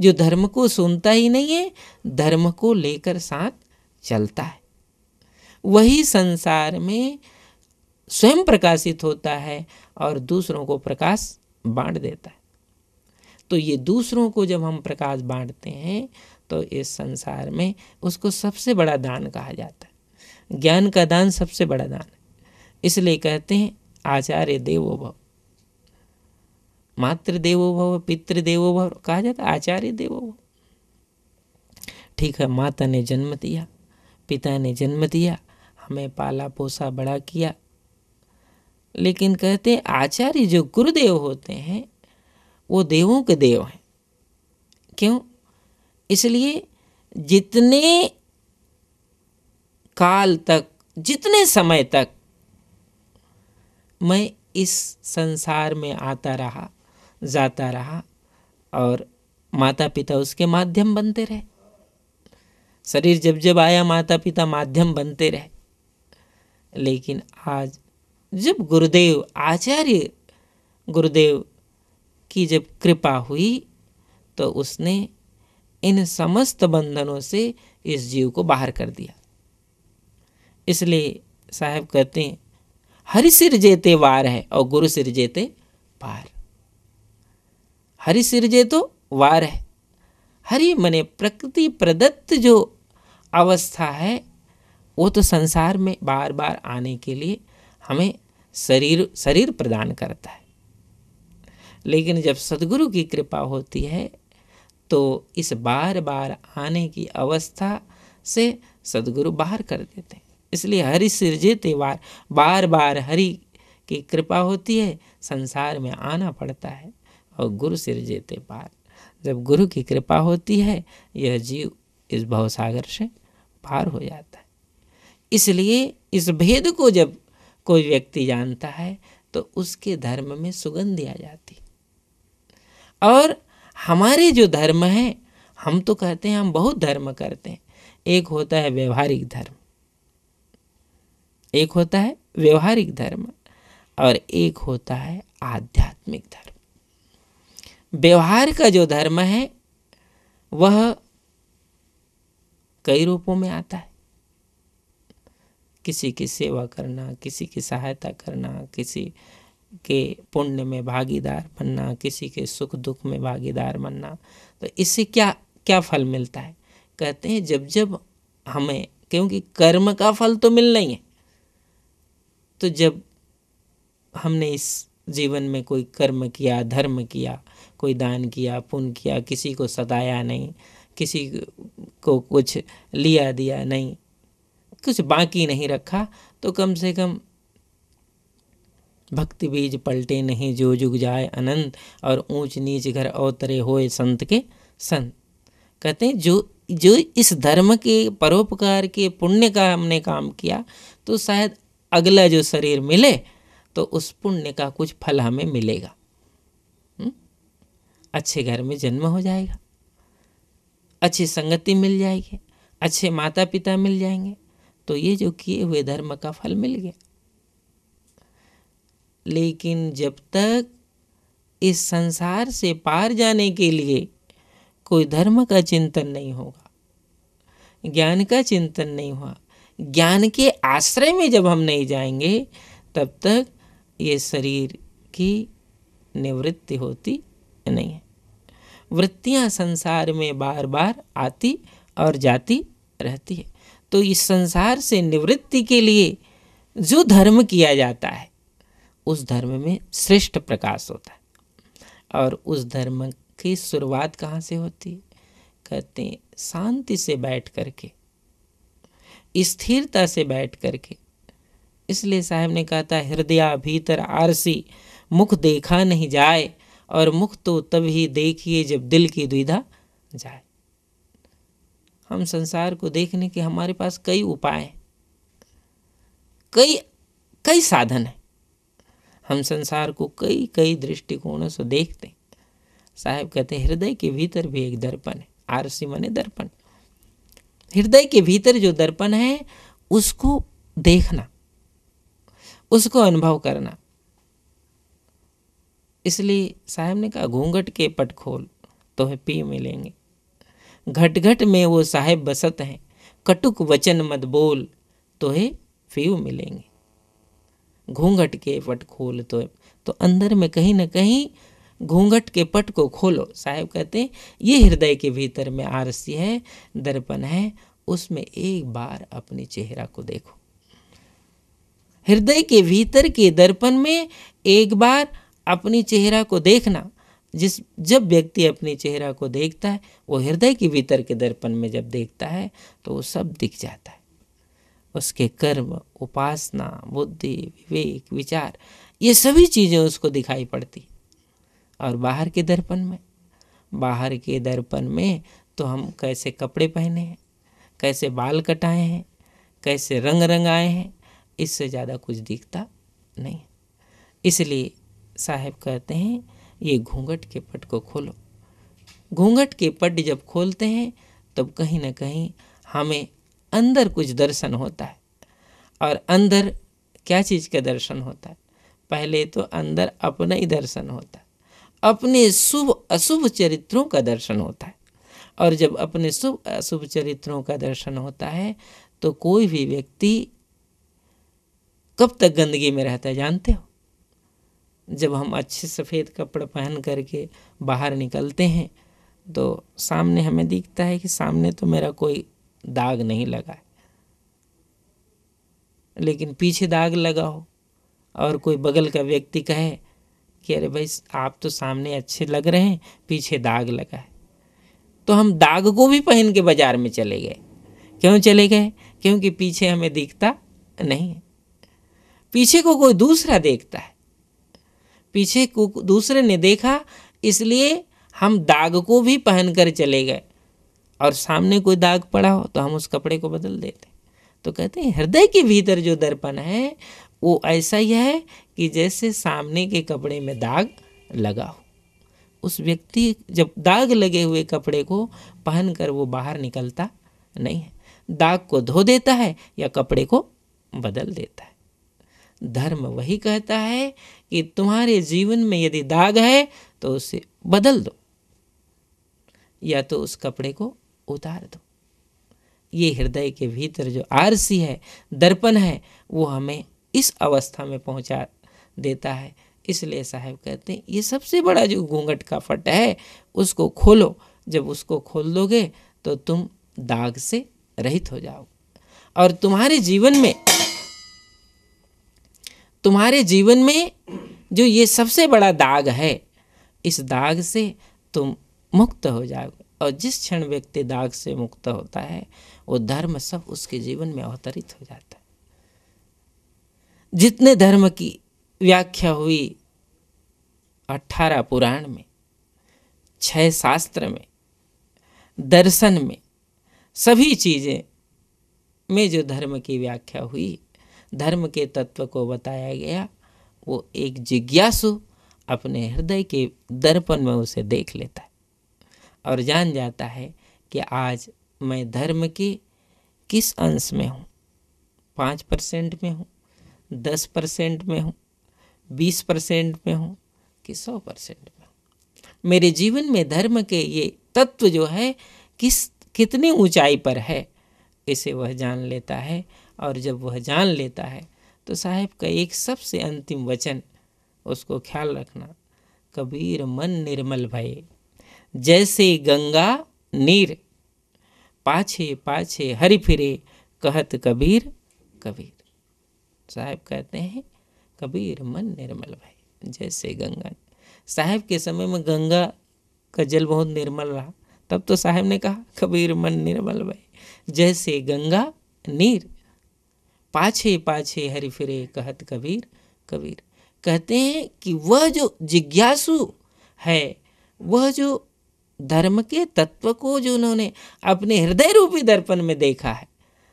जो धर्म को सुनता ही नहीं है, धर्म को लेकर साथ चलता है। वही संसार में स्वयं प्रकाशित होता है और दूसरों को प्रकाश बांट देता है। तो ये दूसरों को जब हम प्रकाश बांटते हैं तो इस संसार में उसको सबसे बड़ा दान कहा जाता है। ज्ञान का दान सबसे बड़ा दान है। इसलिए कहते हैं, आचार्य देवो भव मातृ देवो भव पितृ देवो भव कहा जाता है, आचार्य देवो भव ठीक है, माता ने जन्म दिया। पिता ने जन्म दिया, हमें पाला पोसा बड़ा किया। लेकिन कहते आचार्य जो गुरुदेव होते हैं, वो देवों के देव हैं। क्यों? इसलिए जितने काल तक, जितने समय तक मैं इस संसार में आता रहा, जाता रहा और माता पिता उसके माध्यम बनते रहे। शरीर जब जब आया माता पिता माध्यम बनते रहे। लेकिन आज जब गुरुदेव, आचार्य गुरुदेव की जब कृपा हुई तो उसने इन समस्त बंधनों से इस जीव को बाहर कर दिया। इसलिए साहब कहते हैं, हरि सिर जेते वार है और गुरु सिर जेते पार। हरि सिर जे तो वार है। हरि मने प्रकृति प्रदत्त जो अवस्था है, वो तो संसार में बार बार आने के लिए हमें शरीर शरीर प्रदान करता है। लेकिन जब सदगुरु की कृपा होती है तो इस बार बार आने की अवस्था से सदगुरु बाहर कर देते हैं। इसलिए हरि सिरजे त्यौहार बार बार हरि की कृपा होती है, संसार में आना पड़ता है और गुरु सिरजेते पार जब गुरु की कृपा होती है, यह जीव इस भवसागर से पार हो जाता है। इसलिए इस भेद को जब कोई व्यक्ति जानता है तो उसके धर्म में सुगंध आ जाती। और हमारे जो धर्म हैं, हम तो कहते हैं, हम बहुत धर्म करते हैं। एक होता है व्यवहारिक धर्म, एक होता है व्यवहारिक धर्म, और एक होता है आध्यात्मिक धर्म। व्यवहार का जो धर्म है, वह कई रूपों में आता है। किसी की सेवा करना, किसी की सहायता करना, किसी के पुण्य में भागीदार बनना, किसी के सुख दुख में भागीदार बनना तो इससे क्या क्या फल मिलता है? कहते हैं, जब जब हमें, क्योंकि कर्म का फल तो मिलना ही है तो जब हमने इस जीवन में कोई कर्म किया, धर्म किया कोई दान किया, पुण्य किया, किसी को सताया नहीं, किसी को कुछ लिया दिया नहीं, कुछ बाकी नहीं रखा तो कम से कम भक्ति बीज पलटे नहीं, जो जुग जाए अनंत और ऊंच नीच घर अवतरे होए संत के संत कहते हैं, जो जो इस धर्म के परोपकार के पुण्य का हमने काम किया तो शायद अगला जो शरीर मिले तो उस पुण्य का कुछ फल हमें मिलेगा? अच्छे घर में जन्म हो जाएगा। अच्छी संगति मिल जाएगी। अच्छे माता पिता मिल जाएँगे। तो ये जो किए हुए धर्म का फल मिल गया। लेकिन जब तक इस संसार से पार जाने के लिए कोई धर्म का चिंतन नहीं होगा, ज्ञान का चिंतन नहीं हुआ, ज्ञान के आश्रय में जब हम नहीं जाएँगे, तब तक ये शरीर की निवृत्ति होती नहीं है। वृत्तियाँ संसार में बार बार आती और जाती रहती है। तो इस संसार से निवृत्ति के लिए जो धर्म किया जाता है, उस धर्म में श्रेष्ठ प्रकाश होता है। और उस धर्म की शुरुआत कहाँ से होती है? कहते हैं, शांति से बैठ करके, स्थिरता से बैठ करके। इसलिए साहब ने कहा था हृदया भीतर आरसी, मुख देखा नहीं जाए और मुख तो तभी देखिए जब दिल की दुविधा जाए। हम संसार को देखने के हमारे पास कई उपाय हैं। कई कई साधन हैं। हम संसार को कई कई दृष्टिकोणों से देखते हैं। साहब कहते हैं, हृदय के भीतर भी एक दर्पण है। आरसी मने दर्पण। हृदय के भीतर जो दर्पण है, उसको देखना, उसको अनुभव करना। इसलिए साहब ने कहा, घूंघट के पट खोल तो है पी मिलेंगे। घट घट में वो साहेब बसत हैं, कटुक वचन मत बोल तो है पीव मिलेंगे। घूंघट के पट खोल तो तो अंदर में कहीं ना कहीं घूंघट के पट को खोलो। साहेब कहते हैं, ये हृदय के भीतर में आरसी है, दर्पण है, उसमें एक बार अपने चेहरा को देखो। हृदय के भीतर के दर्पण में एक बार अपनी चेहरा को देखना, जिस, जब व्यक्ति अपने चेहरा को देखता है, वो हृदय के भीतर के दर्पण में जब देखता है तो वो सब दिख जाता है। उसके कर्म, उपासना, बुद्धि, विवेक, विचार, ये सभी चीज़ें उसको दिखाई पड़ती। और बाहर के दर्पण में? बाहर के दर्पण में तो हम कैसे कपड़े पहने हैं? कैसे बाल कटाए हैं? कैसे रंग रंगाए हैं? इससे ज़्यादा कुछ दिखता नहीं। इसलिए साहब कहते हैं, ये घूंघट के पट को खोलो। घूंघट के पट जब खोलते हैं, तब कहीं ना कहीं हमें अंदर कुछ दर्शन होता है। और अंदर क्या चीज़ का दर्शन होता है? पहले तो अंदर अपना ही दर्शन होता है। अपने शुभ, अशुभ चरित्रों का दर्शन होता है। और जब अपने शुभ, अशुभ चरित्रों का दर्शन होता है तो कोई भी व्यक्ति कब तक गंदगी में रहता है, जानते हो? जब हम अच्छे सफ़ेद कपड़े पहन करके बाहर निकलते हैं तो सामने हमें दिखता है कि सामने तो मेरा कोई दाग नहीं लगा है। लेकिन पीछे दाग लगा हो और कोई बगल का व्यक्ति कहे कि अरे भाई, आप तो सामने अच्छे लग रहे हैं, पीछे दाग लगा है। तो हम दाग को भी पहन के बाज़ार में चले गए। क्यों चले गए? क्योंकि पीछे हमें दिखता नहीं पीछे को कोई दूसरा देखता है। पीछे दूसरे ने देखा, इसलिए हम दाग को भी पहन कर चले गए। और सामने कोई दाग पड़ा हो तो हम उस कपड़े को बदल देते। तो कहते हैं, हृदय के भीतर जो दर्पण है, वो ऐसा ही है कि जैसे सामने के कपड़े में दाग लगा हो। उस व्यक्ति जब दाग लगे हुए कपड़े को पहनकर वो बाहर निकलता नहीं है। दाग को धो देता है या कपड़े को बदल देता है। धर्म वही कहता है कि तुम्हारे जीवन में यदि दाग है तो उसे बदल दो। या तो उस कपड़े को उतार दो। ये हृदय के भीतर जो आरसी है, दर्पण है, वो हमें इस अवस्था में पहुँचा देता है। इसलिए साहब कहते हैं, ये सबसे बड़ा जो घूंघट का फट है, उसको खोलो। जब उसको खोल दोगे तो तुम दाग से रहित हो जाओ। और तुम्हारे जीवन में तुम्हारे जीवन में जो ये सबसे बड़ा दाग है, इस दाग से तुम मुक्त हो जाओगे। और जिस क्षण व्यक्ति दाग से मुक्त होता है, वो धर्म सब उसके जीवन में अवतरित हो जाता है। जितने धर्म की व्याख्या हुई अठारह पुराण में, छह शास्त्र में, दर्शन में, सभी चीज़ें में जो धर्म की व्याख्या हुई धर्म के तत्व को बताया गया, वो एक जिज्ञासु अपने हृदय के दर्पण में उसे देख लेता है और जान जाता है कि आज मैं धर्म के किस अंश में हूँ? पाँच परसेंट में हूँ? दस परसेंट में हूँ? बीस परसेंट में हूँ कि सौ परसेंट में हूँ? मेरे जीवन में धर्म के ये तत्व जो है, किस, कितनी ऊंचाई पर है? इसे वह जान लेता है और जब वह जान लेता है तो साहेब का एक सबसे अंतिम वचन, उसको ख्याल रखना। कबीर मन निर्मल भय, जैसे गंगा नीर, पाछे पाछे हरि फिरे, कहत कबीर कबीर। साहब कहते हैं, कबीर मन निर्मल भाई जैसे गंगा। साहब के समय में गंगा का जल बहुत निर्मल रहा, तब तो साहब ने कहा, कबीर मन निर्मल भाई जैसे गंगा, नीर। पाछे पाछे हरि फिरे कहत कबीर कबीर। कहते हैं कि वह जो जिज्ञासु है, वह जो धर्म के तत्व को जो उन्होंने अपने हृदय रूपी दर्पण में देखा है,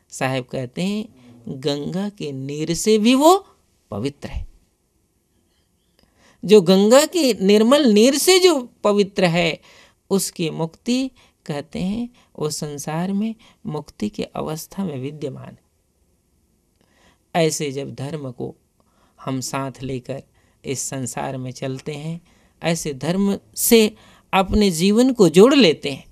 साहब कहते हैं, गंगा के नीर से भी वो पवित्र है। जो गंगा के निर्मल नीर से जो पवित्र है, उसकी मुक्ति कहते हैं वो संसार में मुक्ति के अवस्था में विद्यमान। है ऐसे जब धर्म को हम साथ लेकर इस संसार में चलते हैं, ऐसे धर्म से अपने जीवन को जोड़ लेते हैं।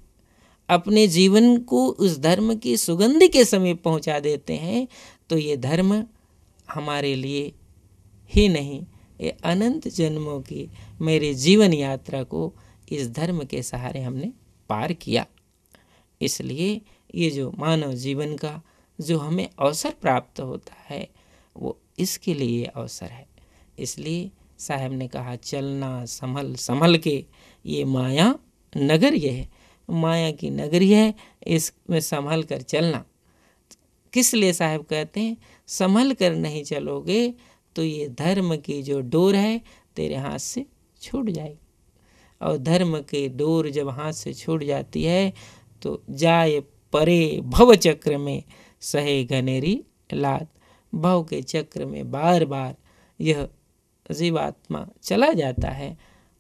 अपने जीवन को उस धर्म की सुगंध के समीप पहुँचा देते हैं तो ये धर्म हमारे लिए ही नहीं, ये अनंत जन्मों की मेरे जीवन यात्रा को इस धर्म के सहारे हमने पार किया। इसलिए ये जो मानव जीवन का जो हमें अवसर प्राप्त होता है, वो इसके लिए अवसर है। इसलिए साहब ने कहा, चलना संभल संभल के ये माया नगर्य है। माया की नगरी है, इसमें संभल कर चलना। किस लिए साहब कहते हैं, संभल कर नहीं चलोगे तो ये धर्म की जो डोर है, तेरे हाथ से छूट जाएगी। और धर्म के डोर जब हाथ से छूट जाती है तो जाए परे भव चक्र में सहे घनेरी लात भव के चक्र में बार बार यह जीवात्मा चला जाता है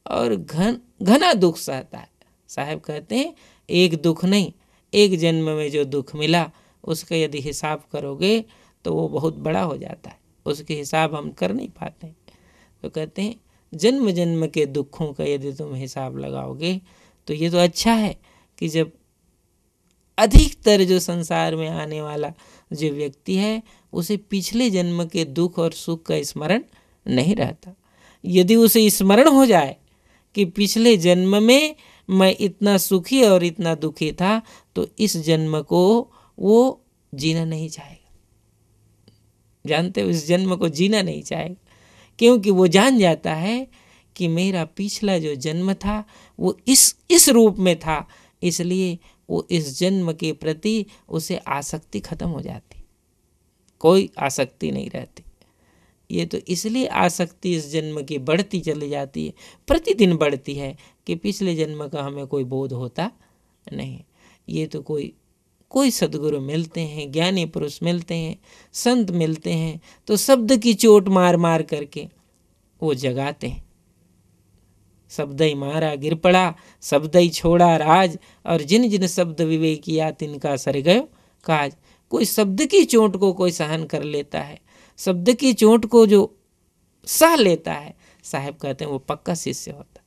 और घन, घना दुख सहता है। साहब कहते हैं, एक दुख नहीं, एक जन्म में जो दुख मिला, उसका यदि हिसाब करोगे तो वो बहुत बड़ा हो जाता है। उसके हिसाब हम कर नहीं पाते। तो कहते हैं जन्म जन्म के दुखों का यदि तुम हिसाब लगाओगे तो ये तो अच्छा है कि जब अधिकतर जो संसार में आने वाला जो व्यक्ति है, उसे पिछले जन्म के दुख और सुख का स्मरण नहीं रहता। यदि उसे स्मरण हो जाए कि पिछले जन्म में मैं इतना सुखी और इतना दुखी था तो इस जन्म को वो जीना नहीं चाहेगा। जानते हो? इस जन्म को जीना नहीं चाहेगा। क्योंकि वो जान जाता है कि मेरा पिछला जो जन्म था, वो इस इस रूप में था। इसलिए वो इस जन्म के प्रति उसे आसक्ति खत्म हो जाती। कोई आसक्ति नहीं रहती। ये तो इसलिए आसक्ति इस जन्म की बढ़ती चली जाती है। प्रतिदिन बढ़ती है कि पिछले जन्म का हमें कोई बोध होता नहीं। ये तो कोई कोई सदगुरु मिलते हैं, ज्ञानी पुरुष मिलते हैं, संत मिलते हैं तो शब्द की चोट मार मार करके वो जगाते हैं। शब्द ही मारा गिर पड़ा शब्द ही छोड़ा राज, और जिन जिन शब्द विवेक किया तिनका सर गयो काज। कोई शब्द की चोट को कोई सहन कर लेता है, शब्द की चोट को जो सह लेता है, साहेब कहते हैं वो पक्का शिष्य होता,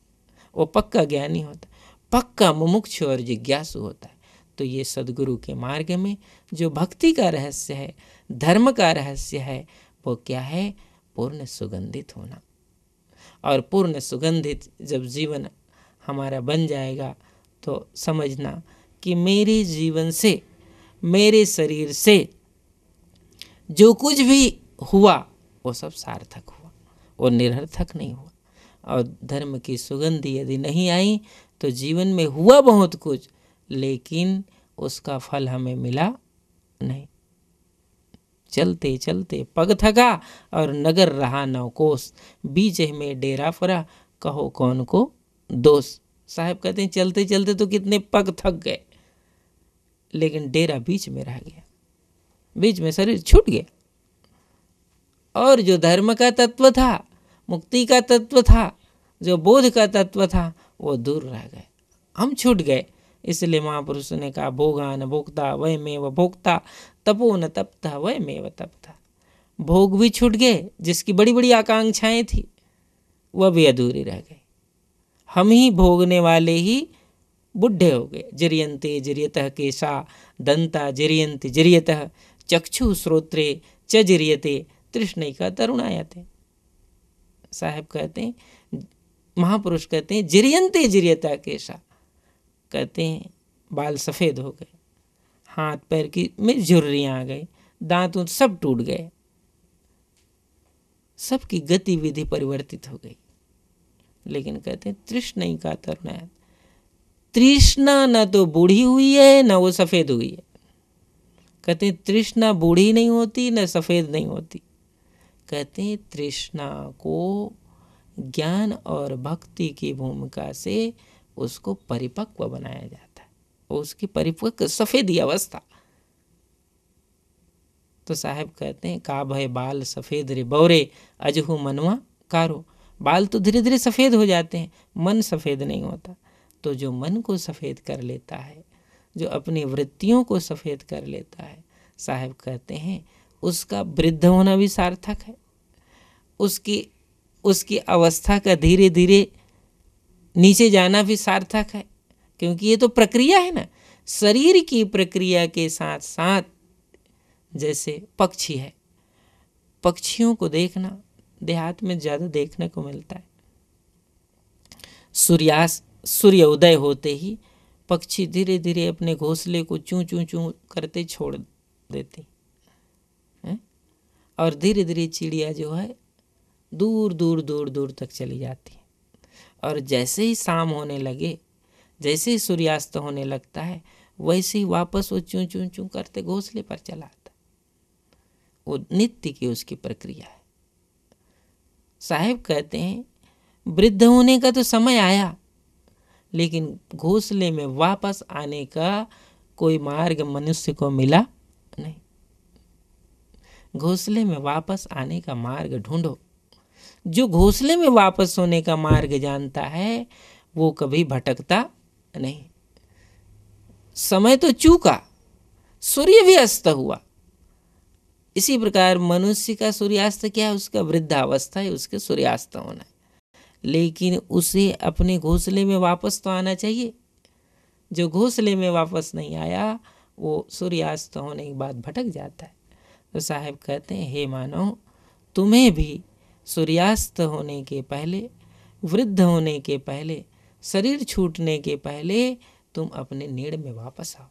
वो पक्का ज्ञानी होता, पक्का मुमुक्ष और जिज्ञासु होता। है तो ये सदगुरु के मार्ग में जो भक्ति का रहस्य है, धर्म का रहस्य है, वो क्या है? पूर्ण सुगंधित होना। और पूर्ण सुगंधित जब जीवन हमारा बन जाएगा तो समझना कि मेरे जीवन से, मेरे शरीर से जो कुछ भी हुआ, वो सब सार्थक हुआ, वो निरर्थक नहीं हुआ। और धर्म की सुगंधी यदि नहीं आई तो जीवन में हुआ बहुत कुछ लेकिन उसका फल हमें मिला नहीं। चलते चलते, पग थका और नगर रहा नवकोश बीच में डेरा फरा, कहो कौन को? दोष साहब कहते हैं, चलते चलते तो कितने पग थक गए। लेकिन डेरा बीच में रह गया। बीच में शरीर छूट गया। और जो धर्म का तत्व था, मुक्ति का तत्व था, जो बोध का तत्व था, वो दूर रह गए। हम छूट गए। इसलिए महापुरुष ने कहा, भोगान न भोगता वह में व भोगता तपो न तपता वह में व तपता। भोग भी छूट गए, जिसकी बड़ी बड़ी आकांक्षाएँ थी, वह भी अधूरी रह गई। हम ही भोगने वाले ही बुढ़े हो गए। जरियंते जरियत केशा, दंता जिरियंत जरियत, चक्षु श्रोत्रे च जिरियते तृष्ण का तरुणायते। साहब कहते हैं, महापुरुष कहते हैं जिरियंते जिरियता केशा। कहते हैं। बाल सफ़ेद हो गए, हाथ पैर की में झुर्रियाँ आ गई, दांत उत सब टूट गए। सबकी गतिविधि परिवर्तित हो गई। लेकिन कहते हैं, तृष्ण का तरुणायत तृष्णा न तो बूढ़ी हुई है, न वो सफ़ेद हुई है। कहते हैं, तृष्णा बूढ़ी नहीं होती, न सफ़ेद नहीं होती। कहते हैं, तृष्णा को ज्ञान और भक्ति की भूमिका से उसको परिपक्व बनाया जाता है। उसकी परिपक्व सफ़ेदी अवस्था। तो साहब कहते हैं का भय बाल सफ़ेद रे बौरे, अजहू मनवा कारो। बाल तो धीरे धीरे सफ़ेद हो जाते हैं, मन सफ़ेद नहीं होता। तो जो मन को सफ़ेद कर लेता है, जो अपनी वृत्तियों को सफ़ेद कर लेता है, साहब कहते हैं, उसका वृद्ध होना भी सार्थक है। उसकी उसकी अवस्था का धीरे धीरे नीचे जाना भी सार्थक है, क्योंकि ये तो प्रक्रिया है ना। शरीर की प्रक्रिया के साथ साथ जैसे पक्षी है। पक्षियों को देखना, देहात में ज़्यादा देखने को मिलता है। सूर्यास्त, सूर्य उदय होते ही पक्षी धीरे धीरे अपने घोंसले को चूं चूं चूं करते छोड़ देते हैं, और धीरे धीरे चिड़िया जो है दूर दूर दूर दूर तक चली जाती है। और जैसे ही शाम होने लगे, जैसे ही सूर्यास्त होने लगता है, वैसे ही वापस वो चूं चूं चूं करते घोंसले पर चला आता वो नित्य की उसकी प्रक्रिया है। साहेब कहते हैं, वृद्ध होने का तो समय आया, लेकिन घोंसले में वापस आने का कोई मार्ग मनुष्य को मिला नहीं। घोंसले में वापस आने का मार्ग ढूंढो। जो घोंसले में वापस होने का मार्ग जानता है, वो कभी भटकता नहीं। समय तो चूका, सूर्य भी अस्त हुआ। इसी प्रकार मनुष्य का सूर्यास्त क्या है? उसका वृद्धावस्था है, उसके सूर्यास्त होना है। लेकिन उसे अपने घोंसले में वापस तो आना चाहिए। जो घोंसले में वापस नहीं आया, वो सूर्यास्त होने के बाद भटक जाता है। तो साहब कहते हैं, हे मानव तुम्हें भी सूर्यास्त होने के पहले, वृद्ध होने के पहले, शरीर छूटने के पहले तुम अपने नीड़ में वापस आओ।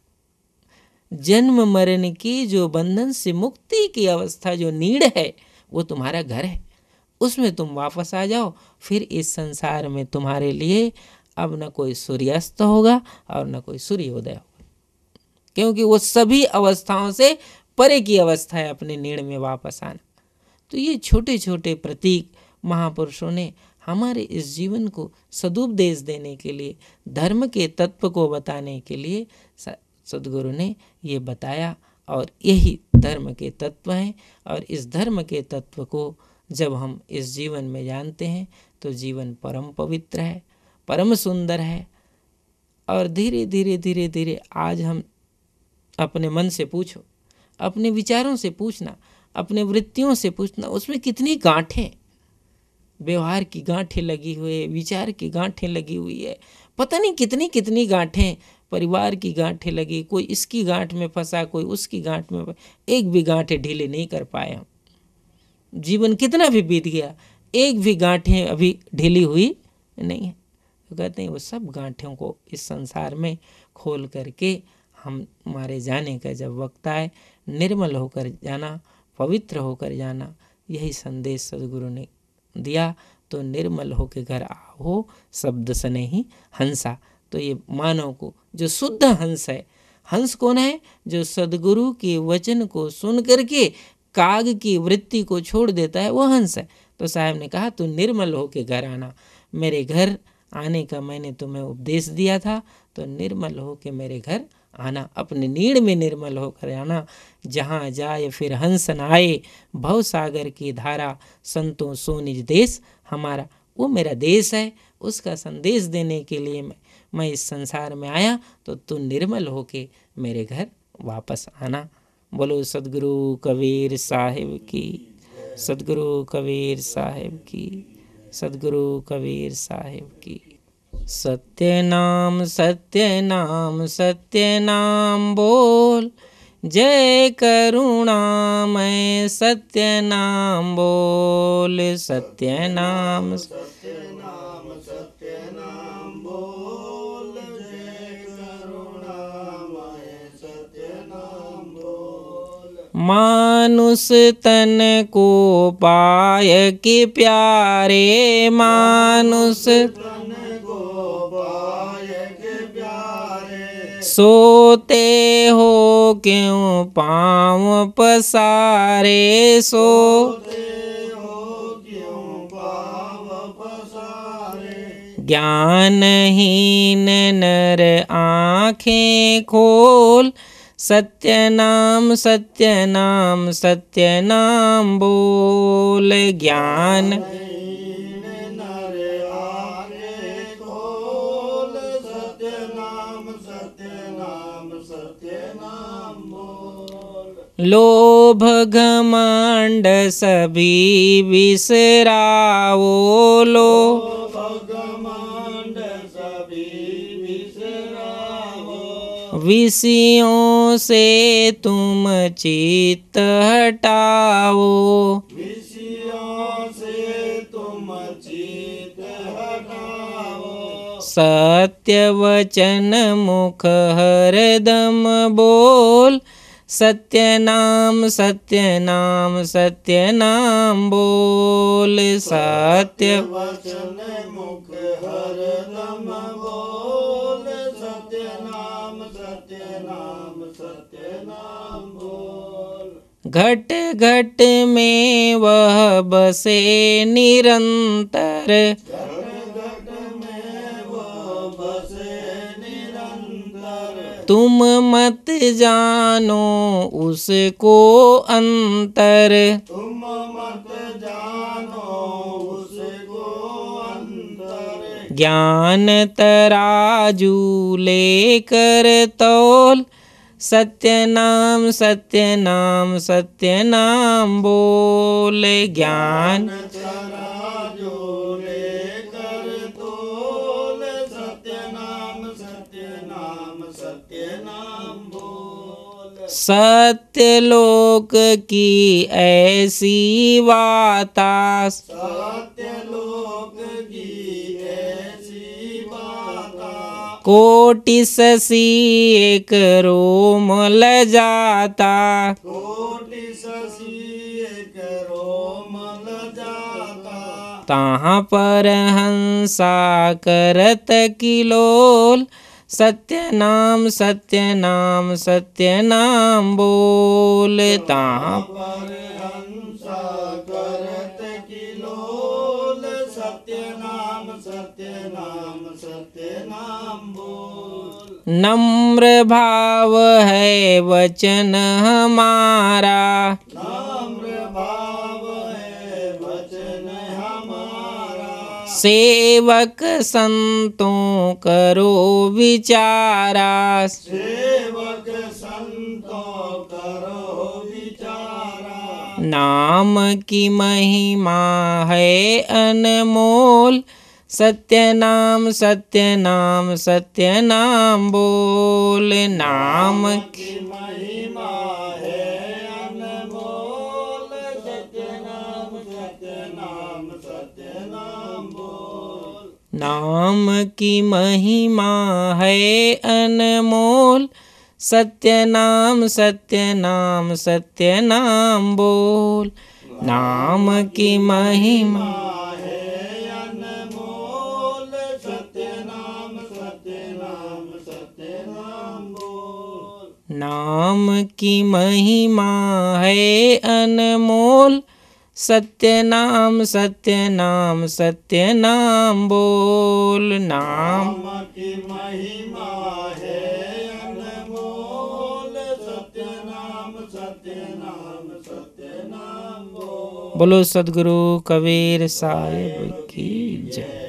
जन्म मरण की जो बंधन से मुक्ति की अवस्था जो नीड़ है, वो तुम्हारा घर है। उसमें तुम वापस आ जाओ, फिर इस संसार में तुम्हारे लिए अब न कोई सूर्यास्त होगा और न कोई सूर्योदय होगा। क्योंकि वो सभी अवस्थाओं से परे की अवस्था है अपने नीड़ में वापस आना। तो ये छोटे छोटे प्रतीक महापुरुषों ने हमारे इस जीवन को सदुपदेश देने के लिए, धर्म के तत्व को बताने के लिए सदगुरु ने ये बताया और यही धर्म के तत्व हैं और इस धर्म के तत्व को जब हम इस जीवन में जानते हैं तो जीवन परम पवित्र है, परम सुंदर है और धीरे धीरे धीरे धीरे आज हम अपने मन से पूछो, अपने विचारों से पूछना अपने वृत्तियों से पूछना, उसमें कितनी गांठें? व्यवहार की गांठें लगी हुई है, विचार की गांठें लगी हुई है। पता नहीं कितनी कितनी गांठें, परिवार की गांठें लगी, कोई इसकी गांठ में फंसा, कोई उसकी गांठ में एक भी गांठें ढीले नहीं कर पाए हम जीवन कितना भी बीत गया, एक भी गांठें अभी ढीली हुई नहीं है। तो कहते हैं वो सब गांठों को इस संसार में खोल करके हम हमारे जाने का जब वक्त आए, निर्मल होकर जाना पवित्र होकर जाना। यही संदेश सदगुरु ने दिया। तो निर्मल होकर घर आओ, शब्द सने ही हंसा। तो ये मानव को, जो शुद्ध हंस है, हंस कौन है? जो सदगुरु के वचन को सुन करके काग की वृत्ति को छोड़ देता है, वो हंस है। तो साहब ने कहा, तू निर्मल होके घर आना। मेरे घर आने का मैंने तुम्हें उपदेश दिया था। तो निर्मल होके मेरे घर आना, अपने नीड़ में निर्मल होकर आना। जहाँ जाए, फिर हंस न आए। भव सागर की धारा, संतों सो निज देश। हमारा, वो मेरा देश है। उसका संदेश देने के लिए मैं मैं इस संसार में आया। तो तू निर्मल होके मेरे घर वापस आना। बोलो, सदगुरु कबीर साहिब की, सदगुरु कबीर साहिब की, सदगुरु कबीर साहिब की। सत्य नाम सत्य नाम सत्य नाम बोल। जय करुणा मैं सत्य नाम बोल। सत्य नाम मानुष तन को पाय के प्यारे मानुष सोते हो क्यों पाँव पसारे सो? ज्ञानहीन नर आँखें खोल सत्य नाम सत्य नाम सत्य नाम बोल ज्ञान। लोभ घमंड सभी विसराओ लो। विषयों से तुम चित्त हटाओ। विषयों से तुम चित हटाओ। सत्य वचन मुख हरदम बोल। सत्य नाम सत्य नाम सत्य नाम बोल सत्य। वचन मुख हर दम बोल सत्य नाम सत्य नाम सत्य नाम बोल घट घट में वह बसे निरंतर। तुम मत जानो उसको अंतर। तुम मत जानो उसको अंतर। ज्ञान तराजू लेकर तौल। सत्य नाम सत्य नाम सत्य नाम बोल। ज्ञान सत्य लोक की ऐसी वाता। सत्य लोक की ऐसी बाता कोटि ससी एक रोम ल जाता कोटि शशि एक रोमल जाता। तहाँ पर हंसा करत किलोल। सत्य नाम सत्य नाम सत्य नाम बोल तहाँ पर हंसा करत किलोल सत्य नाम सत्य नाम सत्य नाम बोल नम्र भाव है वचन हमारा। सेवक संतों करो विचारा। सेवक संतों करो विचारा नाम की महिमा है अनमोल। सत्य नाम सत्य नाम सत्य नाम बोल। नाम की महिमा है नाम की महिमा है अनमोल। सत्य नाम सत्य नाम सत्य नाम बोल। नाम की महिमा नाम की महिमा है अनमोल। सत्य नाम सत्य नाम सत्य नाम बोल नाम। की महिमा है अनमोल। सत्य नाम सत्य नाम सत्य नाम बोल। बोलो सदगुरु कबीर साहेब की जय।